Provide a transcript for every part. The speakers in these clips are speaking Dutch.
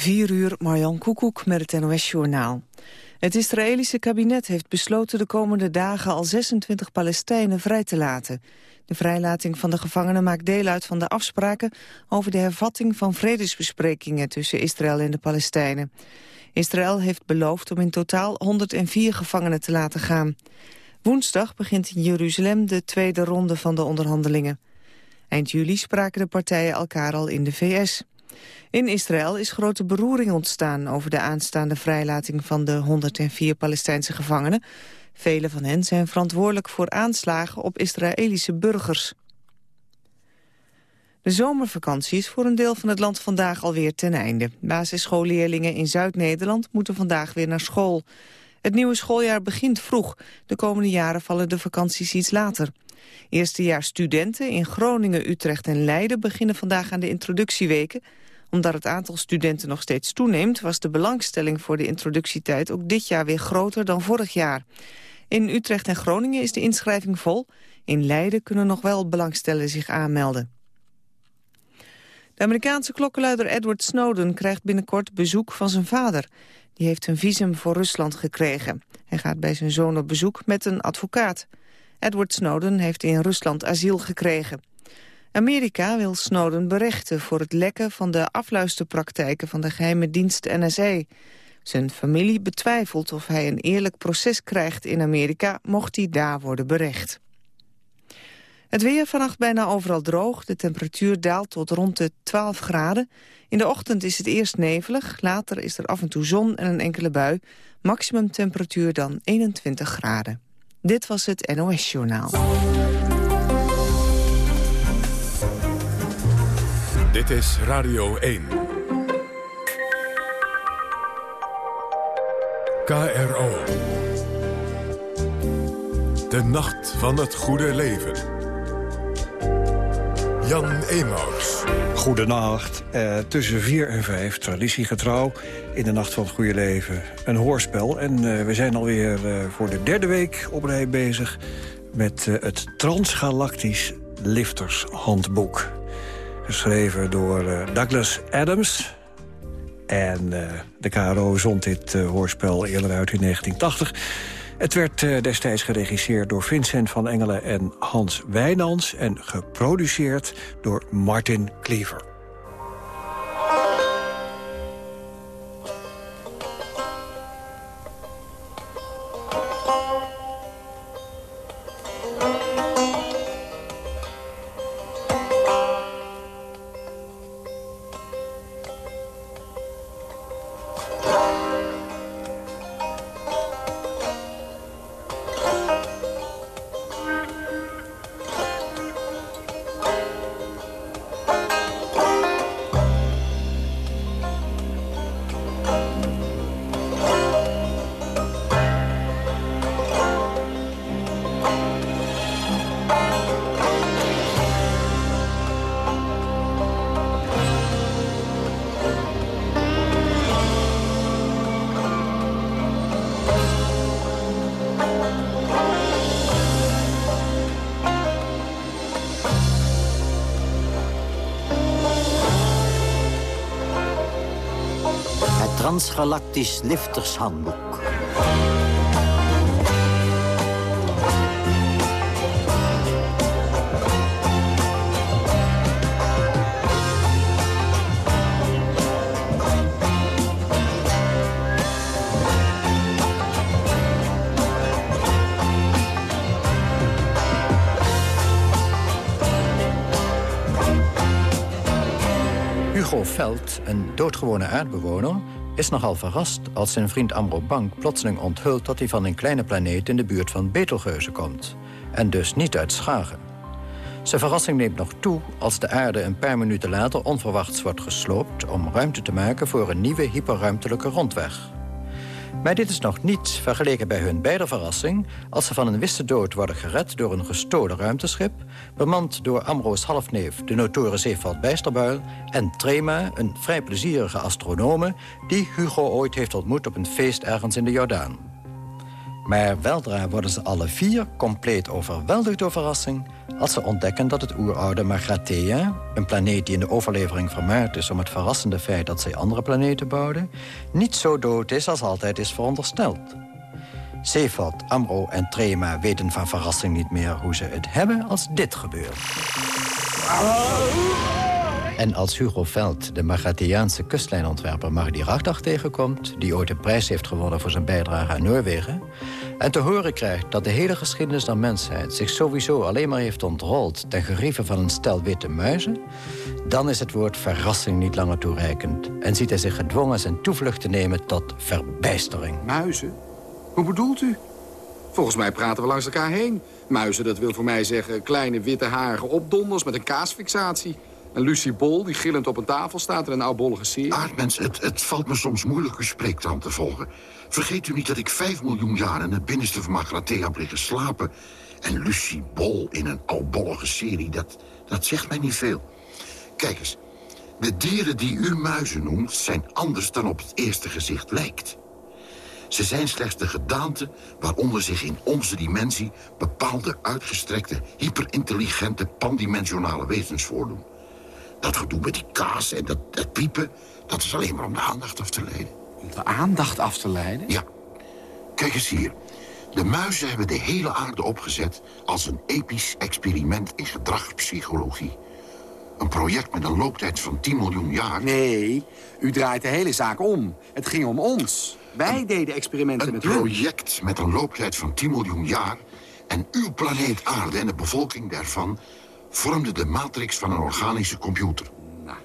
4 uur, Marjan Koekoek met het NOS-journaal. Het Israëlische kabinet heeft besloten de komende dagen al 26 Palestijnen vrij te laten. De vrijlating van de gevangenen maakt deel uit van de afspraken over de hervatting van vredesbesprekingen tussen Israël en de Palestijnen. Israël heeft beloofd om in totaal 104 gevangenen te laten gaan. Woensdag begint in Jeruzalem de tweede ronde van de onderhandelingen. Eind juli spraken de partijen elkaar al in de VS. In Israël is grote beroering ontstaan over de aanstaande vrijlating van de 104 Palestijnse gevangenen. Vele van hen zijn verantwoordelijk voor aanslagen op Israëlische burgers. De zomervakantie is voor een deel van het land vandaag alweer ten einde. Basisschoolleerlingen in Zuid-Nederland moeten vandaag weer naar school. Het nieuwe schooljaar begint vroeg. De komende jaren vallen de vakanties iets later. Eerstejaars studenten in Groningen, Utrecht en Leiden beginnen vandaag aan de introductieweken omdat het aantal studenten nog steeds toeneemt... was de belangstelling voor de introductietijd ook dit jaar weer groter dan vorig jaar. In Utrecht en Groningen is de inschrijving vol. In Leiden kunnen nog wel belangstellenden zich aanmelden. De Amerikaanse klokkenluider Edward Snowden krijgt binnenkort bezoek van zijn vader. Die heeft een visum voor Rusland gekregen. Hij gaat bij zijn zoon op bezoek met een advocaat. Edward Snowden heeft in Rusland asiel gekregen. Amerika wil Snowden berechten voor het lekken van de afluisterpraktijken van de geheime dienst NSA. Zijn familie betwijfelt of hij een eerlijk proces krijgt in Amerika, mocht hij daar worden berecht. Het weer vannacht bijna overal droog. De temperatuur daalt tot rond de 12 graden. In de ochtend is het eerst nevelig, later is er af en toe zon en een enkele bui. Maximum temperatuur dan 21 graden. Dit was het NOS Journaal. Dit is Radio 1. KRO. De Nacht van het Goede Leven. Jan Emaus. Goedenacht. Uh, tussen 4 en 5, traditiegetrouw, in de Nacht van het Goede Leven. Een hoorspel. En uh, we zijn alweer uh, voor de derde week op rij bezig... met het Transgalactisch Liftershandboek geschreven door uh, Douglas Adams. En uh, de KRO zond dit uh, hoorspel eerder uit in 1980. Het werd destijds geregisseerd door Vincent van Engelen en Hans Wijnands... en geproduceerd door Martin Cleaver. Transgalactisch Liftershandboek. Hugo Veld, een doodgewone aardbewoner is nogal verrast als zijn vriend Amro Bank plotseling onthult... dat hij van een kleine planeet in de buurt van Betelgeuze komt. En dus niet uit Schagen. Zijn verrassing neemt nog toe als de aarde een paar minuten later onverwachts wordt gesloopt... om ruimte te maken voor een nieuwe hyperruimtelijke rondweg. Maar dit is nog niets vergeleken bij hun beide verrassing... als ze van een wisse dood worden gered door een gestolen ruimteschip... bemand door Amro's halfneef, de notoren Zeevald Bijsterbuil... en Trema, een vrij plezierige astronome... die Hugo ooit heeft ontmoet op een feest ergens in de Jordaan. Maar weldra worden ze alle vier compleet overweldigd door verrassing... als ze ontdekken dat het oeroude Magrathea... een planeet die in de overlevering vermaard is... om het verrassende feit dat zij andere planeten bouwden... niet zo dood is als altijd is verondersteld. Sefot, Amro en Trema weten van verrassing niet meer hoe ze het hebben als dit gebeurt. En als Hugo Veld de Magathiaanse kustlijnontwerper Magdi Rachtach tegenkomt... die ooit een prijs heeft gewonnen voor zijn bijdrage aan Noorwegen... en te horen krijgt dat de hele geschiedenis der mensheid... zich sowieso alleen maar heeft ontrold ten gerieve van een stel witte muizen... dan is het woord verrassing niet langer toereikend... en ziet hij zich gedwongen zijn toevlucht te nemen tot verbijstering. Muizen? Hoe bedoelt u? Volgens mij praten we langs elkaar heen. Muizen, dat wil voor mij zeggen kleine witte harige opdonders met een kaasfixatie. En Lucie Bol, die gillend op een tafel staat in een oudbollige serie. Aardmens, het, valt me soms moeilijk uw spreektaal te volgen. Vergeet u niet dat ik vijf miljoen jaar in het binnenste van Magrathea heb liggen slapen. En Lucie Bol in een oudbollige serie, dat, dat zegt mij niet veel. Kijk eens, de dieren die u muizen noemt... zijn anders dan op het eerste gezicht lijkt. Ze zijn slechts de gedaante waaronder zich in onze dimensie... bepaalde uitgestrekte, hyperintelligente, pandimensionale wezens voordoen. Dat gedoe met die kaas en dat, dat piepen... dat is alleen maar om de aandacht af te leiden. Om de aandacht af te leiden? Ja. Kijk eens hier. De muizen hebben de hele aarde opgezet... als een episch experiment in gedragspsychologie. Een project met een looptijd van 10 miljoen jaar. Nee, u draait de hele zaak om. Het ging om ons. Wij deden experimenten Een met hun. project met een looptijd van 10 miljoen jaar... en uw planeet aarde en de bevolking daarvan... vormden de matrix van een organische computer. Nou.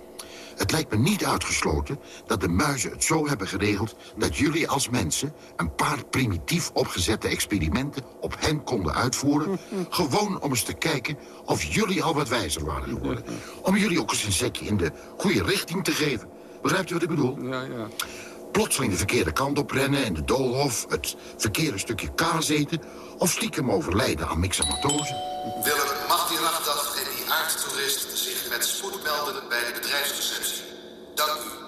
Het lijkt me niet uitgesloten dat de muizen het zo hebben geregeld... dat jullie als mensen een paar primitief opgezette experimenten... op hen konden uitvoeren... gewoon om eens te kijken of jullie al wat wijzer waren geworden. Om jullie ook eens een zetje in de goede richting te geven. Begrijpt u wat ik bedoel? Ja, ja. plotseling de verkeerde kant op rennen en de doolhof... het verkeerde stukje kaas eten... of stiekem overlijden aan mixamatose. Willem, zich met spoed melden bij de bedrijfsreceptie? Dank u.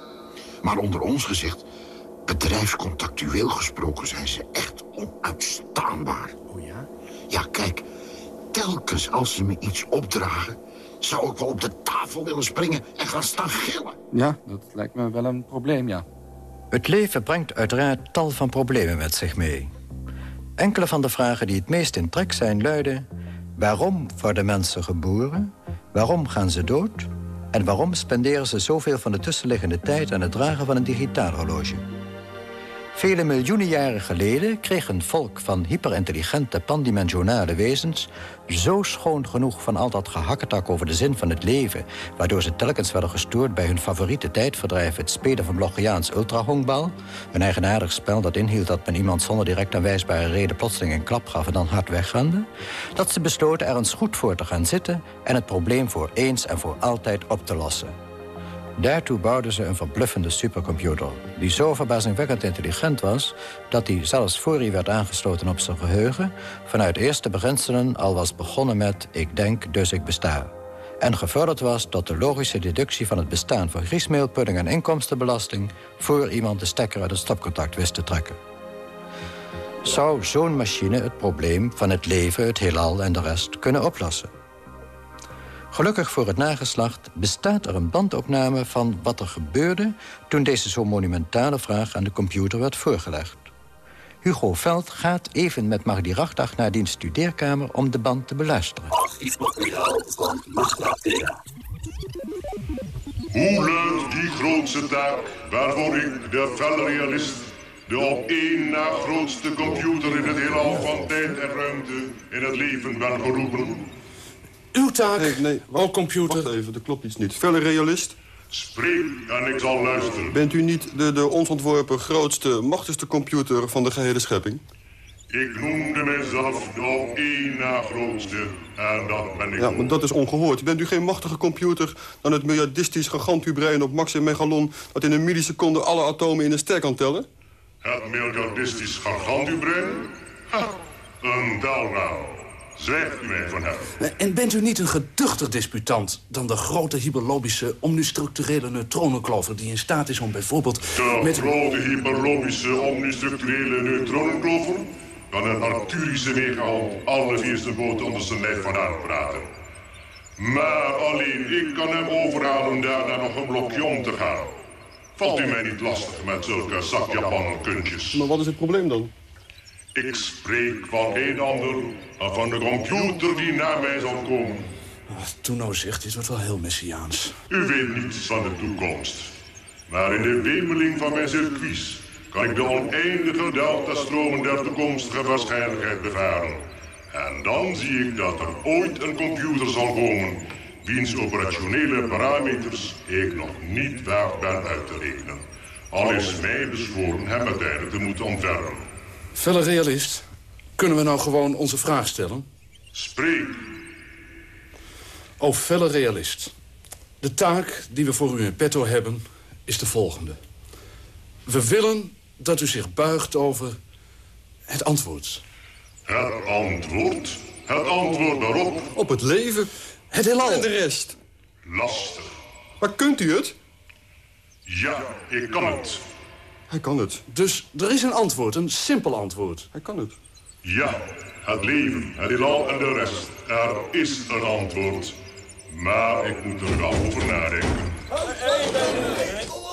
Maar onder ons gezegd, bedrijfscontactueel gesproken... zijn ze echt onuitstaanbaar. Oh ja? Ja, kijk, telkens als ze me iets opdragen... zou ik wel op de tafel willen springen en gaan staan gillen. Ja, dat lijkt me wel een probleem, ja. Het leven brengt uiteraard tal van problemen met zich mee. Enkele van de vragen die het meest in trek zijn luiden... waarom worden mensen geboren? Waarom gaan ze dood? En waarom spenderen ze zoveel van de tussenliggende tijd... aan het dragen van een digitaal horloge? Vele miljoenen jaren geleden kreeg een volk van hyperintelligente pandimensionale wezens zo schoon genoeg van al dat gehakketak over de zin van het leven, waardoor ze telkens werden gestoord bij hun favoriete tijdverdrijf, het spelen van Bloggiaans ultrahongbal, een eigenaardig spel dat inhield dat men iemand zonder direct aanwijsbare reden plotseling een klap gaf en dan hard wegrende, dat ze besloten er eens goed voor te gaan zitten en het probleem voor eens en voor altijd op te lossen. Daartoe bouwden ze een verbluffende supercomputer... die zo verbazingwekkend intelligent was... dat hij, zelfs voor hij werd aangesloten op zijn geheugen... vanuit eerste beginselen al was begonnen met... ik denk, dus ik besta. En gevorderd was tot de logische deductie van het bestaan... van griesmeelpudding en inkomstenbelasting... voor iemand de stekker uit het stopcontact wist te trekken. Zou zo'n machine het probleem van het leven, het heelal en de rest kunnen oplossen? Gelukkig voor het nageslacht bestaat er een bandopname van wat er gebeurde... toen deze zo monumentale vraag aan de computer werd voorgelegd. Hugo Veld gaat even met Magdi Rachtag naar diens studeerkamer... om de band te beluisteren. Hoe luidt die grootste taak waarvoor ik, de felle realist... de op één na grootste computer in het heelal van tijd en ruimte... in het leven ben geroepen? Uw taak, Nee, nee, o computer. Wacht even, er klopt iets niet. Felle realist, Spreek en ik zal luisteren. bent u niet de, de ons ontworpen grootste, machtigste computer van de gehele schepping? Ik noemde mijzelf de één na grootste en dat ben ik. Ja, maar dat is ongehoord. Bent u geen machtige computer dan het miljardistisch gigantubrein op Maxim Megalon... dat in een milliseconde alle atomen in een ster kan tellen? Het miljardistisch gargantubrein? Ha, een tel nou. Zwijgt u mij van hem. En bent u niet een geduchter disputant dan de grote hyperlobische omnistructurele neutronenklover... die in staat is om bijvoorbeeld De met... grote hyperlobische omnistructurele neutronenkloffer? kan een Arcturische megahond alle vier zijn boten onder zijn lijf vandaan praten. Maar alleen ik kan hem overhalen daarna nog een blokje om te gaan. Valt u mij niet lastig met zulke zakjapanerkuntjes? Maar wat is het probleem dan? Ik spreek van geen ander dan van de computer die naar mij zal komen. Toen nou zegt, dit wordt wel heel messiaans. U weet niets van de toekomst. Maar in de wemeling van mijn circuits kan ik de oneindige deltastromen der toekomstige waarschijnlijkheid bevaren. En dan zie ik dat er ooit een computer zal komen... wiens operationele parameters ik nog niet waard ben uit te rekenen. Al is mij bezworen hem uiteindelijk te moeten ontwerpen. Felle realist, kunnen we nou gewoon onze vraag stellen? Spreek. O felle realist. De taak die we voor u in petto hebben is de volgende. We willen dat u zich buigt over het antwoord. Het antwoord? Het antwoord daarop? Op het leven. Het heelal. En de rest. Lastig. Maar kunt u het? Ja, ik kan het. Hij kan het. Dus er is een antwoord, een simpel antwoord. Hij kan het. Ja, het leven, het heelal en de rest. Er is een antwoord. Maar ik moet er wel over nadenken.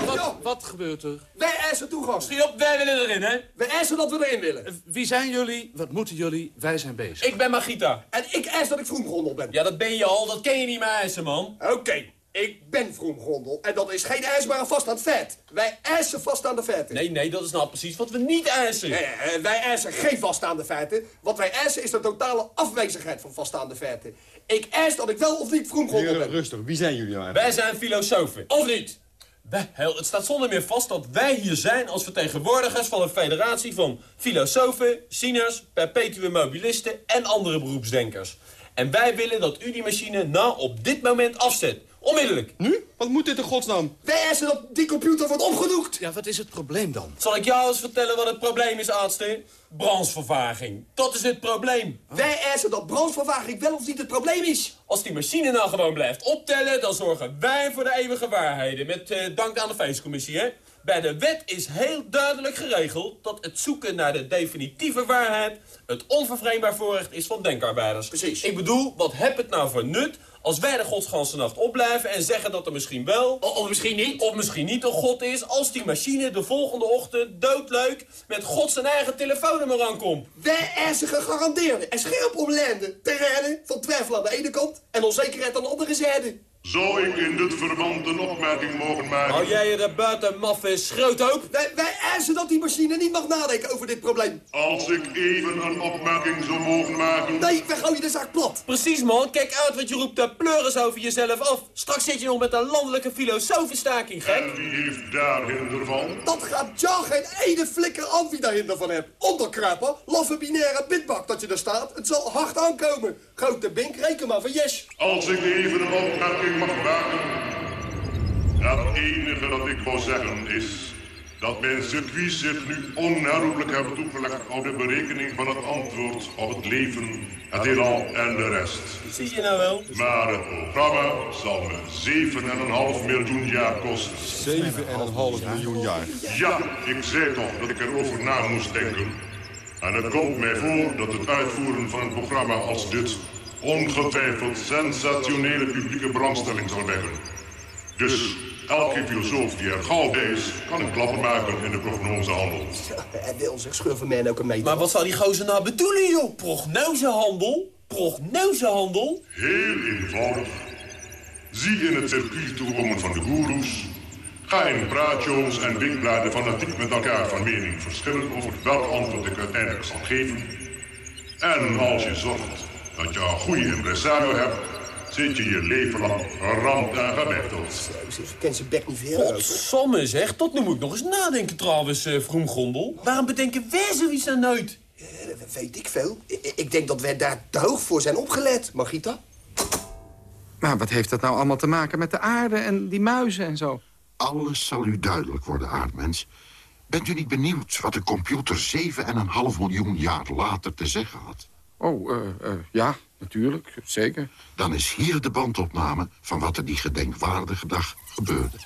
Wat, wat gebeurt er? Wij eisen toegang. Schiet op, wij willen erin, hè? Wij eisen dat we erin willen. Wie zijn jullie? Wat moeten jullie? Wij zijn bezig. Ik ben Magita. En ik eis dat ik vroemgrondel ben. Ja, dat ben je al. Dat ken je niet meer eisen, man. Oké, ik ben vroemgrondel. En dat is geen eisbare vaststaand feit. Wij eisen vaststaande feiten. Nee, nee, dat is nou precies wat we niet eisen. Nee, eh, wij eisen geen vaststaande feiten. Wat wij eisen is de totale afwezigheid van vaststaande feiten. Ik eis dat ik wel of niet vroemgrondel ben. rustig. Wie zijn jullie nou Wij zijn filosofen. Of niet? Wij, hel, het staat zonder meer vast dat wij hier zijn als vertegenwoordigers van een federatie van filosofen, zieners, perpetuum mobilisten en andere beroepsdenkers. En wij willen dat u die machine nou op dit moment afzet. Onmiddellijk. Nu? Wat moet dit in godsnaam? Wij eisen dat die computer wordt opgedoekt. Ja, wat is het probleem dan? Zal ik jou eens vertellen wat het probleem is, aardste? Brandvervaging. Dat is het probleem. Wij eisen dat brandvervaging wel of niet het probleem is. Als die machine nou gewoon blijft optellen, dan zorgen wij voor de eeuwige waarheden. Met eh, dank aan de feestcommissie, hè? Bij de wet is heel duidelijk geregeld dat het zoeken naar de definitieve waarheid het onvervreemdbaar voorrecht is van denkarbeiders. Precies. Ik bedoel, wat heb het nou voor nut als wij de godsganse nacht opblijven en zeggen dat er misschien wel... O- of misschien niet. Of misschien niet een god is als die machine de volgende ochtend doodleuk met god zijn eigen telefoonnummer aankomt. Wij eisen gegarandeerde en scherp omlijnde terreinen van twijfel aan de ene kant en onzekerheid aan de andere zijde. Zou ik in dit verband een opmerking mogen maken? Hou jij je er buiten, maffe schroothoop? Wij, wij eisen dat die machine niet mag nadenken over dit probleem. Als ik even een opmerking zou mogen maken... Nee, wij gooien de zaak plat. Precies, man. Kijk uit wat je roept de pleuris over jezelf af. Straks zit je nog met een landelijke filosofenstaking, gek. En wie heeft daar hinder van? Dat gaat ja geen ene flikker aan wie daar hinder van hebt. Onderkruiper, laffe binaire bitbak dat je er staat. Het zal hard aankomen. Grote bink, reken maar van yes. Als ik even een opmerking mag maken... Het enige dat ik wou zeggen is... dat mijn circuit zich nu onherroepelijk hebben toegelegd... op de berekening van het antwoord op het leven, het heelal en de rest. Zie je nou wel? Maar het programma zal me 7,5 miljoen jaar kosten. 7,5 miljoen jaar. Ja, ik zei toch dat ik erover na moest denken. En het komt mij voor dat het uitvoeren van een programma als dit... ongetwijfeld sensationele publieke belangstelling zal wekken. Dus elke filosoof die er gauw bij is... kan een klapper maken in de prognosehandel. Hij wil zich schurven mij ook een meter. Maar wat zou die gozer nou bedoelen, joh? Prognosehandel? Prognosehandel? Heel eenvoudig. Zie in het circuit toekomen van de goeroes... Ga in praatshows en weekbladen fanatiek met elkaar van mening verschillen over welk antwoord ik uiteindelijk zal geven. En als je zorgt dat je een goede impresario hebt, zit je je leven lang geramd en gebechteld. Ze kent zijn bek niet veel. Godsamme zeg, tot nu moet ik nog eens nadenken trouwens, Vroemgondel. Waarom bedenken wij zoiets nou nooit? Eh, dat weet ik veel. I- Ik denk dat wij daar te hoog voor zijn opgelet, Margita. Maar wat heeft dat nou allemaal te maken met de aarde en die muizen en zo? Alles zal u duidelijk worden, aardmens. Bent u niet benieuwd wat de computer 7,5 miljoen jaar later te zeggen had? Oh, eh, eh, ja, natuurlijk, zeker. Dan is hier de bandopname van wat er die gedenkwaardige dag gebeurde.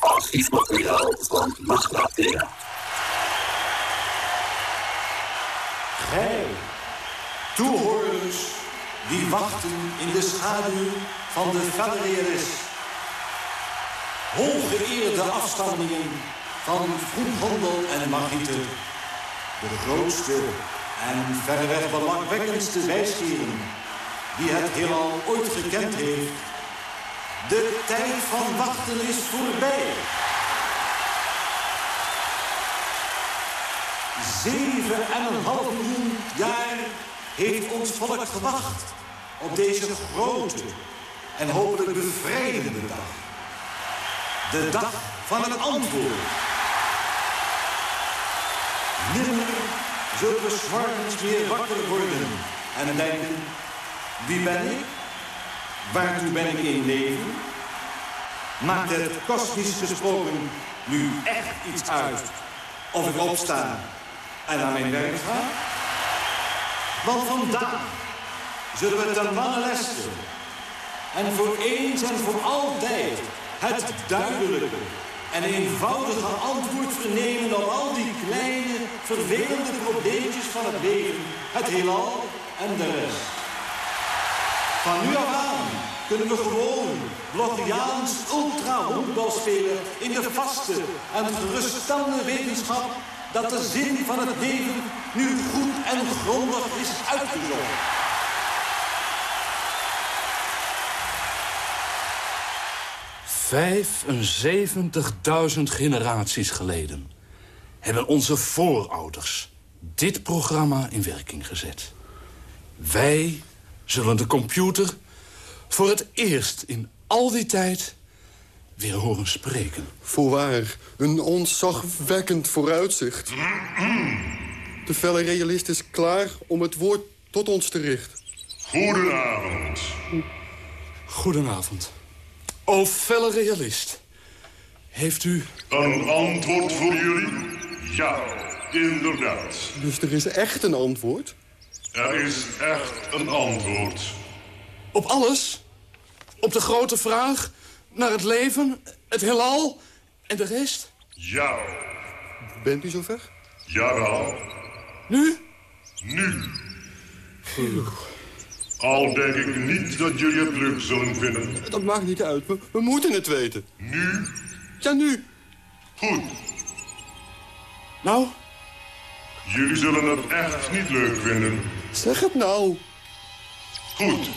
Archiefmateriaal van Magda Gij, toehoorders die wachten in de schaduw van de realist. Hooggeëerde afstammelingen van Vroeghandel en Margrieten. De grootste en verreweg belangwekkendste wijsgeren die het heelal ooit gekend heeft. De tijd van wachten is voorbij. Zeven en een half miljoen jaar heeft ons volk gewacht op deze grote en hopelijk bevrijdende dag. De dag van het antwoord. Zullen we s'morgens meer wakker worden en denken... wie ben ik? Waartoe ben ik in leven? Maakt het kosmisch gesproken nu echt iets uit of ik opsta en naar mijn werk ga? Want vandaag zullen we ten lange leste en voor eens en voor altijd het duidelijke en eenvoudige antwoord vernemen op al die kleine, vervelende probleempjes van het leven, het heelal en de rest. Van nu af aan kunnen we gewoon Blokkiaans ultra spelen in de vaste en geruststellende wetenschap dat de zin van het leven nu goed en grondig is uitgezocht. Vijfenzeventigduizend generaties geleden hebben onze voorouders dit programma in werking gezet. Wij zullen de computer voor het eerst in al die tijd weer horen spreken. Voorwaar, een ontzagwekkend vooruitzicht. De felle realist is klaar om het woord tot ons te richten. Goedenavond. Goedenavond. O felle realist. Heeft u... Een antwoord voor jullie? Ja, inderdaad. Dus er is echt een antwoord? Er is echt een antwoord. Op alles? Op de grote vraag naar het leven, het heelal en de rest? Ja. Bent u zover? Jawel. Nu? Nu. Al denk ik niet dat jullie het leuk zullen vinden. Dat maakt niet uit. We, we moeten het weten. Nu? Ja, nu. Goed. Nou? Jullie zullen het echt niet leuk vinden. Zeg het nou. Goed.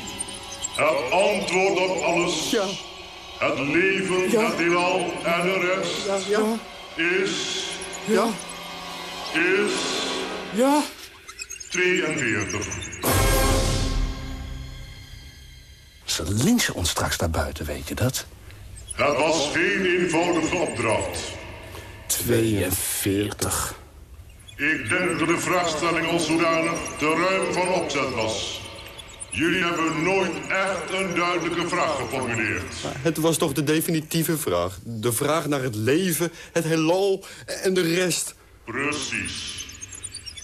Het antwoord op alles. Ja. Het leven, Ja. het heelal en de rest Ja, ja. is... Ja. Is... Ja. 42. Ze lynchen ons straks daar buiten, weet je dat? Het was geen eenvoudige opdracht. 42. Ik denk dat de vraagstelling als zodanig te ruim van opzet was. Jullie hebben nooit echt een duidelijke vraag geformuleerd. Het was toch de definitieve vraag. De vraag naar het leven, het heelal en de rest. Precies.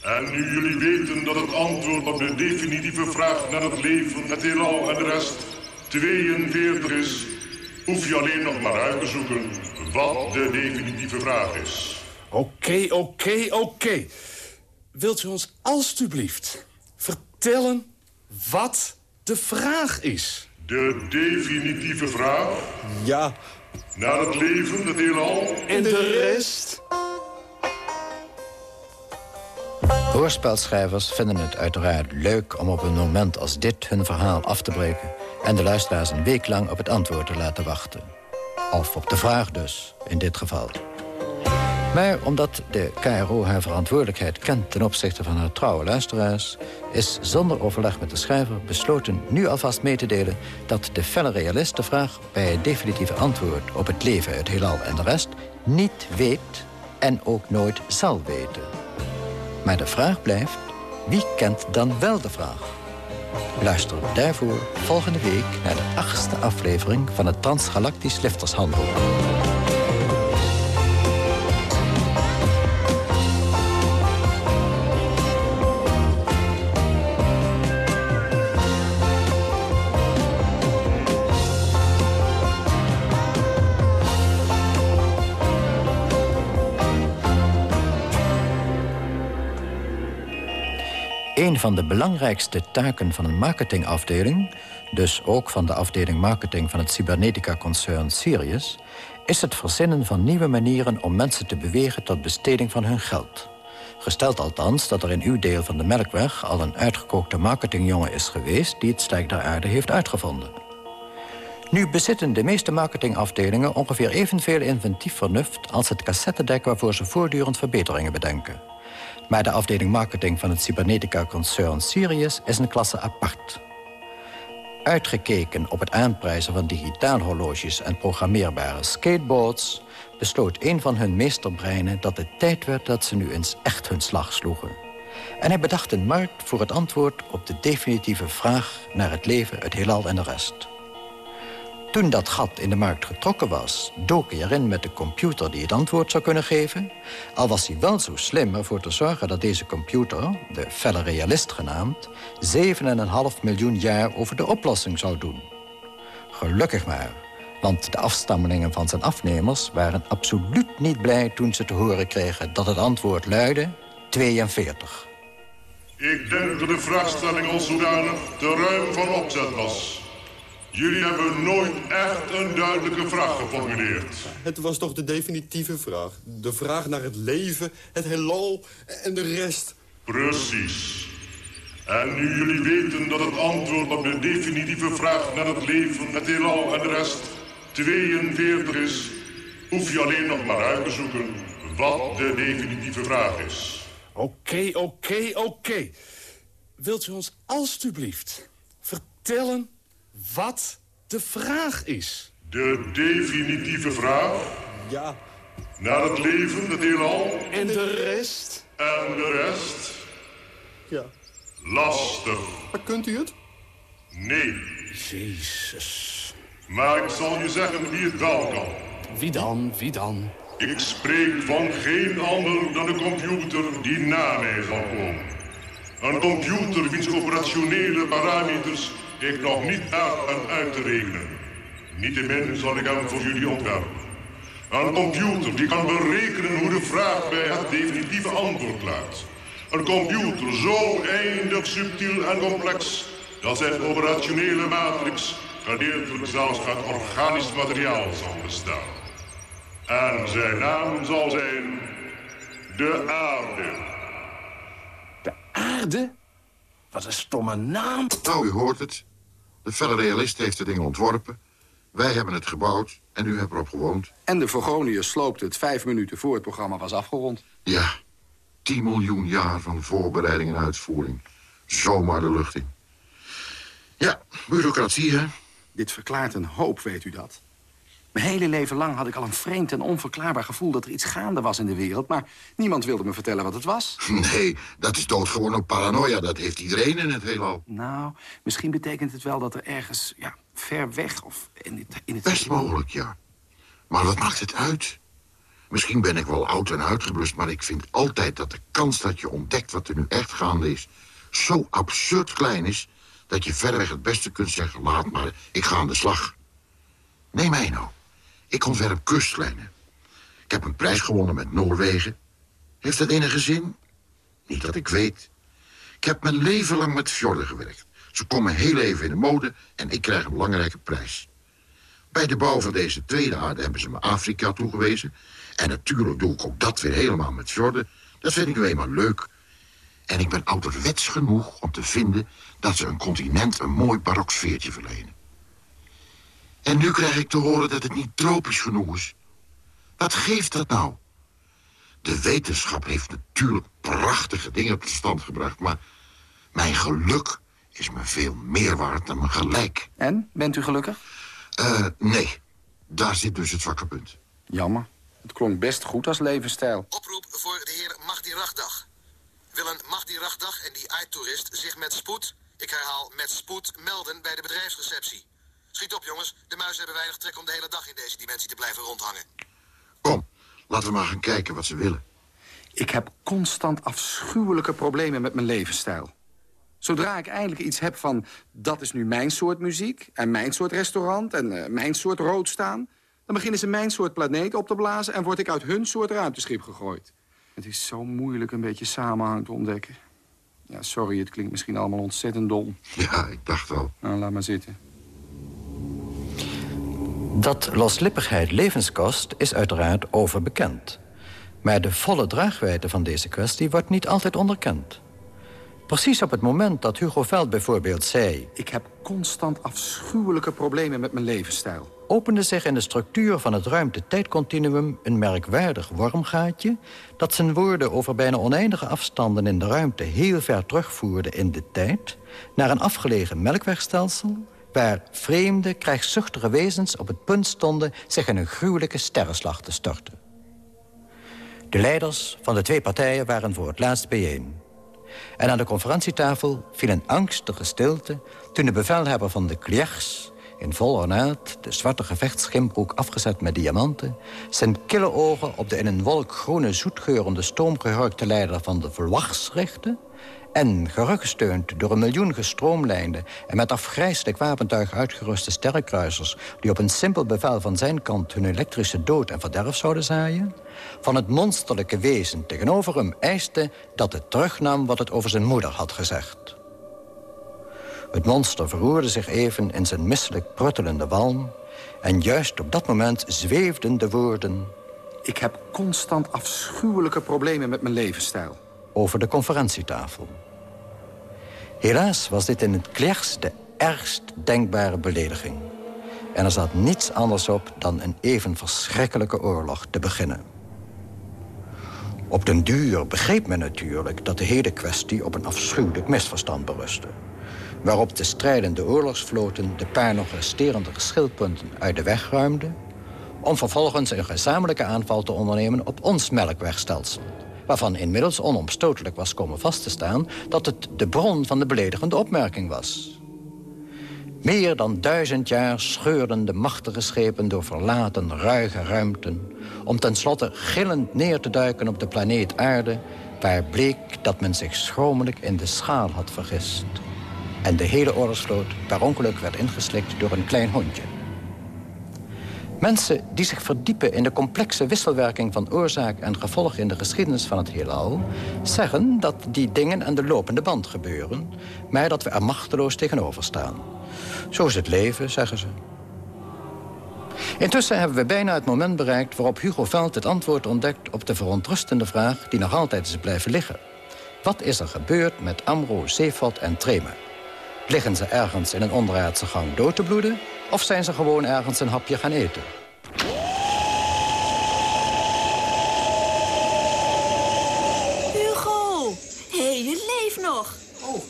En nu jullie weten dat het antwoord op de definitieve vraag naar het leven, het heelal en de rest 42 is, hoef je alleen nog maar uit te zoeken wat de definitieve vraag is. Oké, oké, oké. Wilt u ons alstublieft vertellen wat de vraag is? De definitieve vraag Ja. naar het leven, het heelal En de rest? Hoorspelschrijvers vinden het uiteraard leuk om op een moment als dit hun verhaal af te breken... en de luisteraars een week lang op het antwoord te laten wachten. Of op de vraag dus, in dit geval. Maar omdat de KRO haar verantwoordelijkheid kent ten opzichte van haar trouwe luisteraars... is zonder overleg met de schrijver besloten nu alvast mee te delen... dat de felle realist de vraag bij het definitieve antwoord op het leven, het heelal en de rest... niet weet en ook nooit zal weten. Maar de vraag blijft, wie kent dan wel de vraag? Luister daarvoor volgende week naar de achtste aflevering van het Transgalactisch Liftershandel. Van de belangrijkste taken van een marketingafdeling... dus ook van de afdeling marketing van het cybernetica-concern Sirius... is het verzinnen van nieuwe manieren om mensen te bewegen tot besteding van hun geld. Gesteld althans dat er in uw deel van de Melkweg... al een uitgekookte marketingjongen is geweest... die het slijk der aarde heeft uitgevonden. Nu bezitten de meeste marketingafdelingen ongeveer evenveel inventief vernuft... als het cassettedek waarvoor ze voortdurend verbeteringen bedenken. Maar de afdeling marketing van het cybernetica-concern Sirius is een klasse apart. Uitgekeken op het aanprijzen van digitaalhorloges en programmeerbare skateboards... besloot een van hun meesterbreinen dat het tijd werd dat ze nu eens echt hun slag sloegen. En hij bedacht een markt voor het antwoord op de definitieve vraag naar het leven, het heelal en de rest. Toen dat gat in de markt getrokken was, dook hij erin met de computer die het antwoord zou kunnen geven. Al was hij wel zo slim ervoor te zorgen dat deze computer, de felle realist genaamd, 7,5 miljoen jaar over de oplossing zou doen. Gelukkig maar, want de afstammelingen van zijn afnemers waren absoluut niet blij toen ze te horen kregen dat het antwoord luidde 42. Ik denk dat de vraagstelling al zodanig te ruim van opzet was. Jullie hebben nooit echt een duidelijke vraag geformuleerd. Het was toch de definitieve vraag. De vraag naar het leven, het heelal en de rest. Precies. En nu jullie weten dat het antwoord op de definitieve vraag naar het leven, het heelal en de rest 42 is, hoef je alleen nog maar uit te zoeken wat de definitieve vraag is. Oké, oké, oké. Wilt u ons alstublieft vertellen wat de vraag is? De definitieve vraag? Ja. Naar het leven, het heelal? En de rest? En de rest? Ja. Lastig. Maar kunt u het? Nee. Jezus. Maar ik zal je zeggen wie het wel kan. Wie dan? Wie dan? Ik spreek van geen ander dan de computer die na mij zal komen. Een computer wiens operationele parameters ik nog niet uit ben uit te rekenen. Niettemin zal ik hem voor jullie ontwerpen. Een computer die kan berekenen hoe de vraag bij het definitieve antwoord luidt. Een computer zo eindig subtiel en complex dat zijn operationele matrix gedeeltelijk zelfs uit organisch materiaal zal bestaan. En zijn naam zal zijn de aarde. De aarde? Wat een stomme naam. Nou, u hoort het. De felle realist heeft de dingen ontworpen. Wij hebben het gebouwd en u hebt erop gewoond. En de Vergonius sloopte het vijf minuten voor het programma was afgerond. Ja, 10 miljoen jaar van voorbereiding en uitvoering. Zomaar de lucht in. Ja, bureaucratie, hè? Dit verklaart een hoop, weet u dat? Mijn hele leven lang had ik al een vreemd en onverklaarbaar gevoel... dat er iets gaande was in de wereld, maar niemand wilde me vertellen wat het was. Nee, dat is doodgewoon op paranoia. Dat heeft iedereen in het heelal. Nou, misschien betekent het wel dat er ergens, ja, ver weg of in het... In het Best mogelijk, ja. Maar wat maakt het uit? Misschien ben ik wel oud en uitgeblust, maar ik vind altijd dat de kans dat je ontdekt wat er nu echt gaande is... zo absurd klein is dat je verreweg het beste kunt zeggen... laat maar, ik ga aan de slag. Neem mij nou. Ik ontwerp kustlijnen. Ik heb een prijs gewonnen met Noorwegen. Heeft dat enige zin? Niet dat ik weet. Ik heb mijn leven lang met fjorden gewerkt. Ze komen heel even in de mode en ik krijg een belangrijke prijs. Bij de bouw van deze tweede aarde hebben ze me Afrika toegewezen. En natuurlijk doe ik ook dat weer helemaal met fjorden. Dat vind ik nu eenmaal leuk. En ik ben ouderwets genoeg om te vinden... dat ze een continent een mooi barok sfeertje verlenen. En nu krijg ik te horen dat het niet tropisch genoeg is. Wat geeft dat nou? De wetenschap heeft natuurlijk prachtige dingen tot stand gebracht... maar mijn geluk is me veel meer waard dan mijn gelijk. En, bent u gelukkig? Eh, nee. Daar zit dus het zwakke punt. Jammer. Het klonk best goed als levensstijl. Oproep voor de heer Mahdi Rachdag. Wil een Mahdi Rachdag en die aardtoerist zich met spoed, ik herhaal met spoed, melden bij de bedrijfsreceptie. Schiet op jongens, de muizen hebben weinig trek om de hele dag in deze dimensie te blijven rondhangen. Kom, laten we maar gaan kijken wat ze willen. Ik heb constant afschuwelijke problemen met mijn levensstijl. Zodra ik eindelijk iets heb van... dat is nu mijn soort muziek en mijn soort restaurant... en eh, mijn soort rood staan... dan beginnen ze mijn soort planeet op te blazen... en word ik uit hun soort ruimteschip gegooid. Het is zo moeilijk een beetje samenhang te ontdekken. Ja, sorry, het klinkt misschien allemaal ontzettend dom. Ja, ik dacht wel. Nou, laat maar zitten. Dat loslippigheid levens kost, is uiteraard overbekend. Maar de volle draagwijdte van deze kwestie wordt niet altijd onderkend. Precies op het moment dat Hugo Veld bijvoorbeeld zei... Ik heb constant afschuwelijke problemen met mijn levensstijl. opende zich in de structuur van het ruimte-tijdcontinuum... een merkwaardig wormgaatje... dat zijn woorden over bijna oneindige afstanden in de ruimte... heel ver terugvoerde in de tijd... naar een afgelegen melkwegstelsel... waar vreemde, krijgszuchtige wezens op het punt stonden... zich in een gruwelijke sterrenslag te storten. De leiders van de twee partijen waren voor het laatst bijeen. En aan de conferentietafel viel een angstige stilte... toen de bevelhebber van de Kliers, in vol ornaat... de zwarte gevechtsschimproek afgezet met diamanten... zijn kille ogen op de in een wolk groene zoetgeurende stoomgehurkte leider van de Verwachts richtte... en, gerugsteund door een miljoen gestroomlijnde... en met afgrijselijk wapentuig uitgeruste sterrenkruisers... die op een simpel bevel van zijn kant hun elektrische dood en verderf zouden zaaien... van het monsterlijke wezen tegenover hem eiste dat het terugnam wat het over zijn moeder had gezegd. Het monster verroerde zich even in zijn misselijk pruttelende walm... en juist op dat moment zweefden de woorden... Ik heb constant afschuwelijke problemen met mijn levensstijl. Over de conferentietafel. Helaas was dit in het Klerks de ergst denkbare belediging. En er zat niets anders op dan een even verschrikkelijke oorlog te beginnen. Op den duur begreep men natuurlijk dat de hele kwestie op een afschuwelijk misverstand berustte. Waarop de strijdende oorlogsvloten de paar nog resterende geschilpunten uit de weg ruimden... om vervolgens een gezamenlijke aanval te ondernemen op ons melkwegstelsel waarvan inmiddels onomstotelijk was komen vast te staan... dat het de bron van de beledigende opmerking was. Meer dan duizend jaar scheurden de machtige schepen door verlaten, ruige ruimten... om tenslotte gillend neer te duiken op de planeet Aarde... waar bleek dat men zich schromelijk in de schaal had vergist. En de hele oorlogsvloot per ongeluk werd ingeslikt door een klein hondje. Mensen die zich verdiepen in de complexe wisselwerking van oorzaak en gevolg in de geschiedenis van het heelal, zeggen dat die dingen aan de lopende band gebeuren, maar dat we er machteloos tegenover staan. Zo is het leven, zeggen ze. Intussen hebben we bijna het moment bereikt waarop Hugo Veld het antwoord ontdekt op de verontrustende vraag die nog altijd is blijven liggen. Wat is er gebeurd met Amro, Zeefot en Trema? Liggen ze ergens in een onderaardse gang dood te bloeden? Of zijn ze gewoon ergens een hapje gaan eten? Hugo! Hé, hey, je leeft nog. Oh,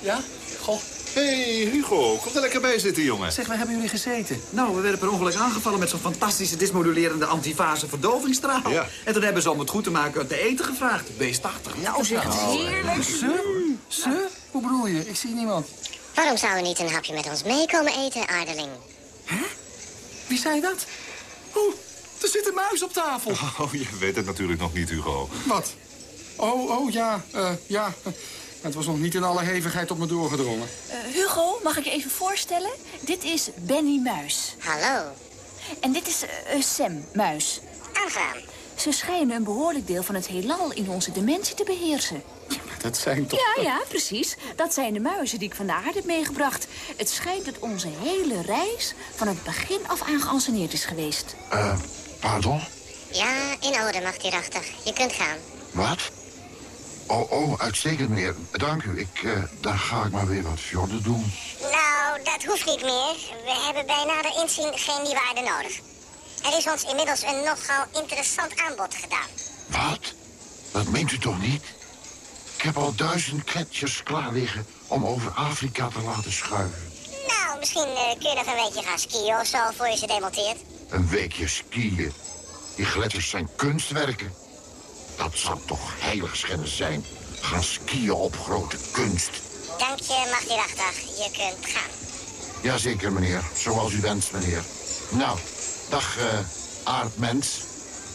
ja? Goh. hey, Hugo, kom er lekker bij zitten, jongen. Zeg, waar hebben jullie gezeten? Nou, we werden per ongeluk aangevallen met zo'n fantastische dismodulerende antifase verdovingsstraal. Ja. En toen hebben ze om het goed te maken te eten gevraagd. Beestachtig. Nou, zeg, is heerlijk. Ze? Ze? Hoe bedoel je? Ik zie niemand. Waarom zou u niet een hapje met ons meekomen eten, aardeling? Wie zei dat? Oeh, er zit een muis op tafel. Oh, je weet het natuurlijk nog niet, Hugo. Wat? Oh, oh, ja, eh, ja. Het was nog niet in alle hevigheid op me doorgedrongen. Eh, Hugo, mag ik je even voorstellen? Dit is Benny Muis. Hallo. En dit is eh, Sam Muis. Aangenaam. Ze schijnen een behoorlijk deel van het heelal in onze dimensie te beheersen. Dat zijn toch... Ja, ja, precies. Dat zijn de muizen die ik vandaag heb meegebracht. Het schijnt dat onze hele reis van het begin af aan geanceneerd is geweest. Eh, pardon? Ja, in orde, machtirachtig. Je kunt gaan. Wat? Oh, oh, uitstekend, meneer. Dank u. Ik, eh, dan ga ik maar weer wat fjorden doen. Nou, dat hoeft niet meer. We hebben bij nader inzien geen nieuwe aarde nodig. Er is ons inmiddels een nogal interessant aanbod gedaan. Wat? Dat meent u toch niet? Ik heb al duizend kletjes klaar liggen om over Afrika te laten schuiven. Nou, misschien eh, kun je nog een weekje gaan skiën of zo voor je ze demonteert. Een weekje skiën. Die gletschers zijn kunstwerken. Dat zou toch heiligschennis zijn. Gaan skiën op grote kunst. Dank je, machtirachtig. Je kunt gaan. Jazeker, meneer. Zoals u wenst, meneer. Nou, dag, eh aardmens.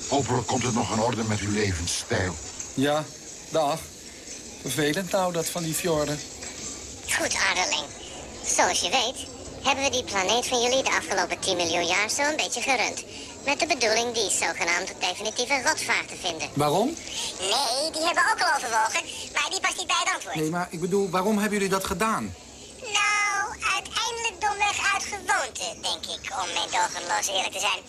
Hopelijk komt het nog in orde met uw levensstijl. Ja, dag. Vervelend nou, dat van die fjorden. Goed, aardeling. Zoals je weet, hebben we die planeet van jullie de afgelopen 10 miljoen jaar zo een beetje gerund. Met de bedoeling die zogenaamd definitieve rotvaart te vinden. Waarom? Nee, die hebben we ook al overwogen, maar die past niet bij het antwoord. Nee, maar ik bedoel, waarom hebben jullie dat gedaan? Nou, uiteindelijk domweg uit gewoonte, denk ik, om meedogenloos eerlijk te zijn.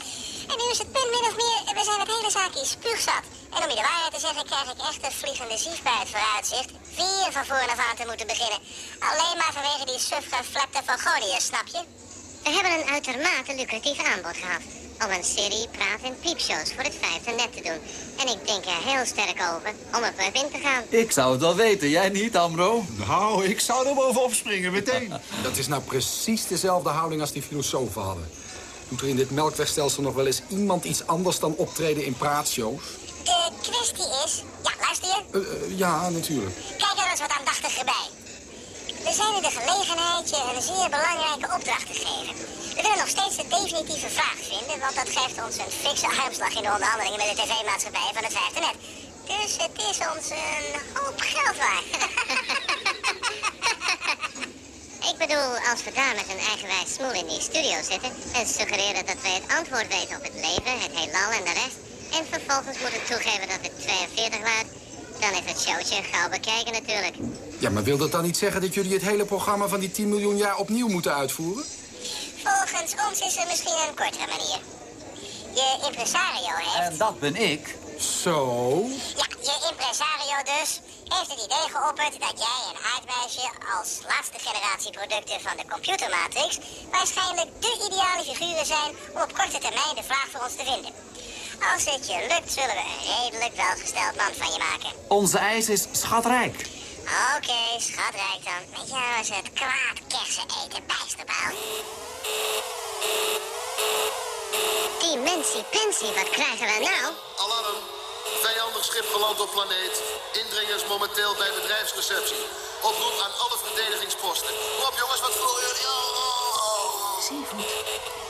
En nu is het punt min of meer, we zijn het hele zaakje spuugzat. En om je de waarheid te zeggen, krijg ik echt een vliegende zief bij het vooruitzicht. Weer van voor af aan te moeten beginnen. Alleen maar vanwege die sufgeflepte van Gonius, snap je? We hebben een uitermate lucratief aanbod gehad. Om een serie praat- en piepshows voor het vijfde net te doen. En ik denk er heel sterk over om er puff in te gaan. Ik zou het wel weten, jij niet, Amro? Nou, ik zou er bovenop springen, meteen. Dat is nou precies dezelfde houding als die filosofen hadden. Doet er in dit melkwegstelsel nog wel eens iemand iets anders dan optreden in praatshows? De kwestie is... Ja, luister je? Eh, eh, ja, natuurlijk. Kijk er eens wat aandachtiger bij. We zijn in de gelegenheid je een zeer belangrijke opdracht te geven. We willen nog steeds de definitieve vraag vinden, want dat geeft ons een fikse armslag in de onderhandelingen met de tv-maatschappij van het vijfde net. Dus het is ons een hoop geld waard. Ik bedoel, als we daar met een eigenwijs smoel in die studio zitten en suggereren dat wij het antwoord weten op het leven, het heelal en de rest, en vervolgens moeten toegeven dat het 42 waard, dan is het showtje gauw bekijken natuurlijk. Ja, maar wil dat dan niet zeggen dat jullie het hele programma van die 10 miljoen jaar opnieuw moeten uitvoeren? Volgens ons is er misschien een kortere manier. Je impresario heeft... En dat ben ik. Zo? Ja, je impresario dus heeft het idee geopperd dat jij en Aardwijsje als laatste generatie producten van de computermatrix waarschijnlijk de ideale figuren zijn om op korte termijn de vraag voor ons te vinden. Als het je lukt, zullen we een redelijk welgesteld man van je maken. Onze eis is schatrijk. Oké, schatrijk dan. Met jou is het kwaad kersen eten bijsterbouw. Dimensie pensie, wat krijgen we nou? Alarm. Vijandig schip geland op planeet. Indringers momenteel bij bedrijfsreceptie. Oproep aan alle verdedigingsposten. Kom op jongens, wat voor... Zeevoet,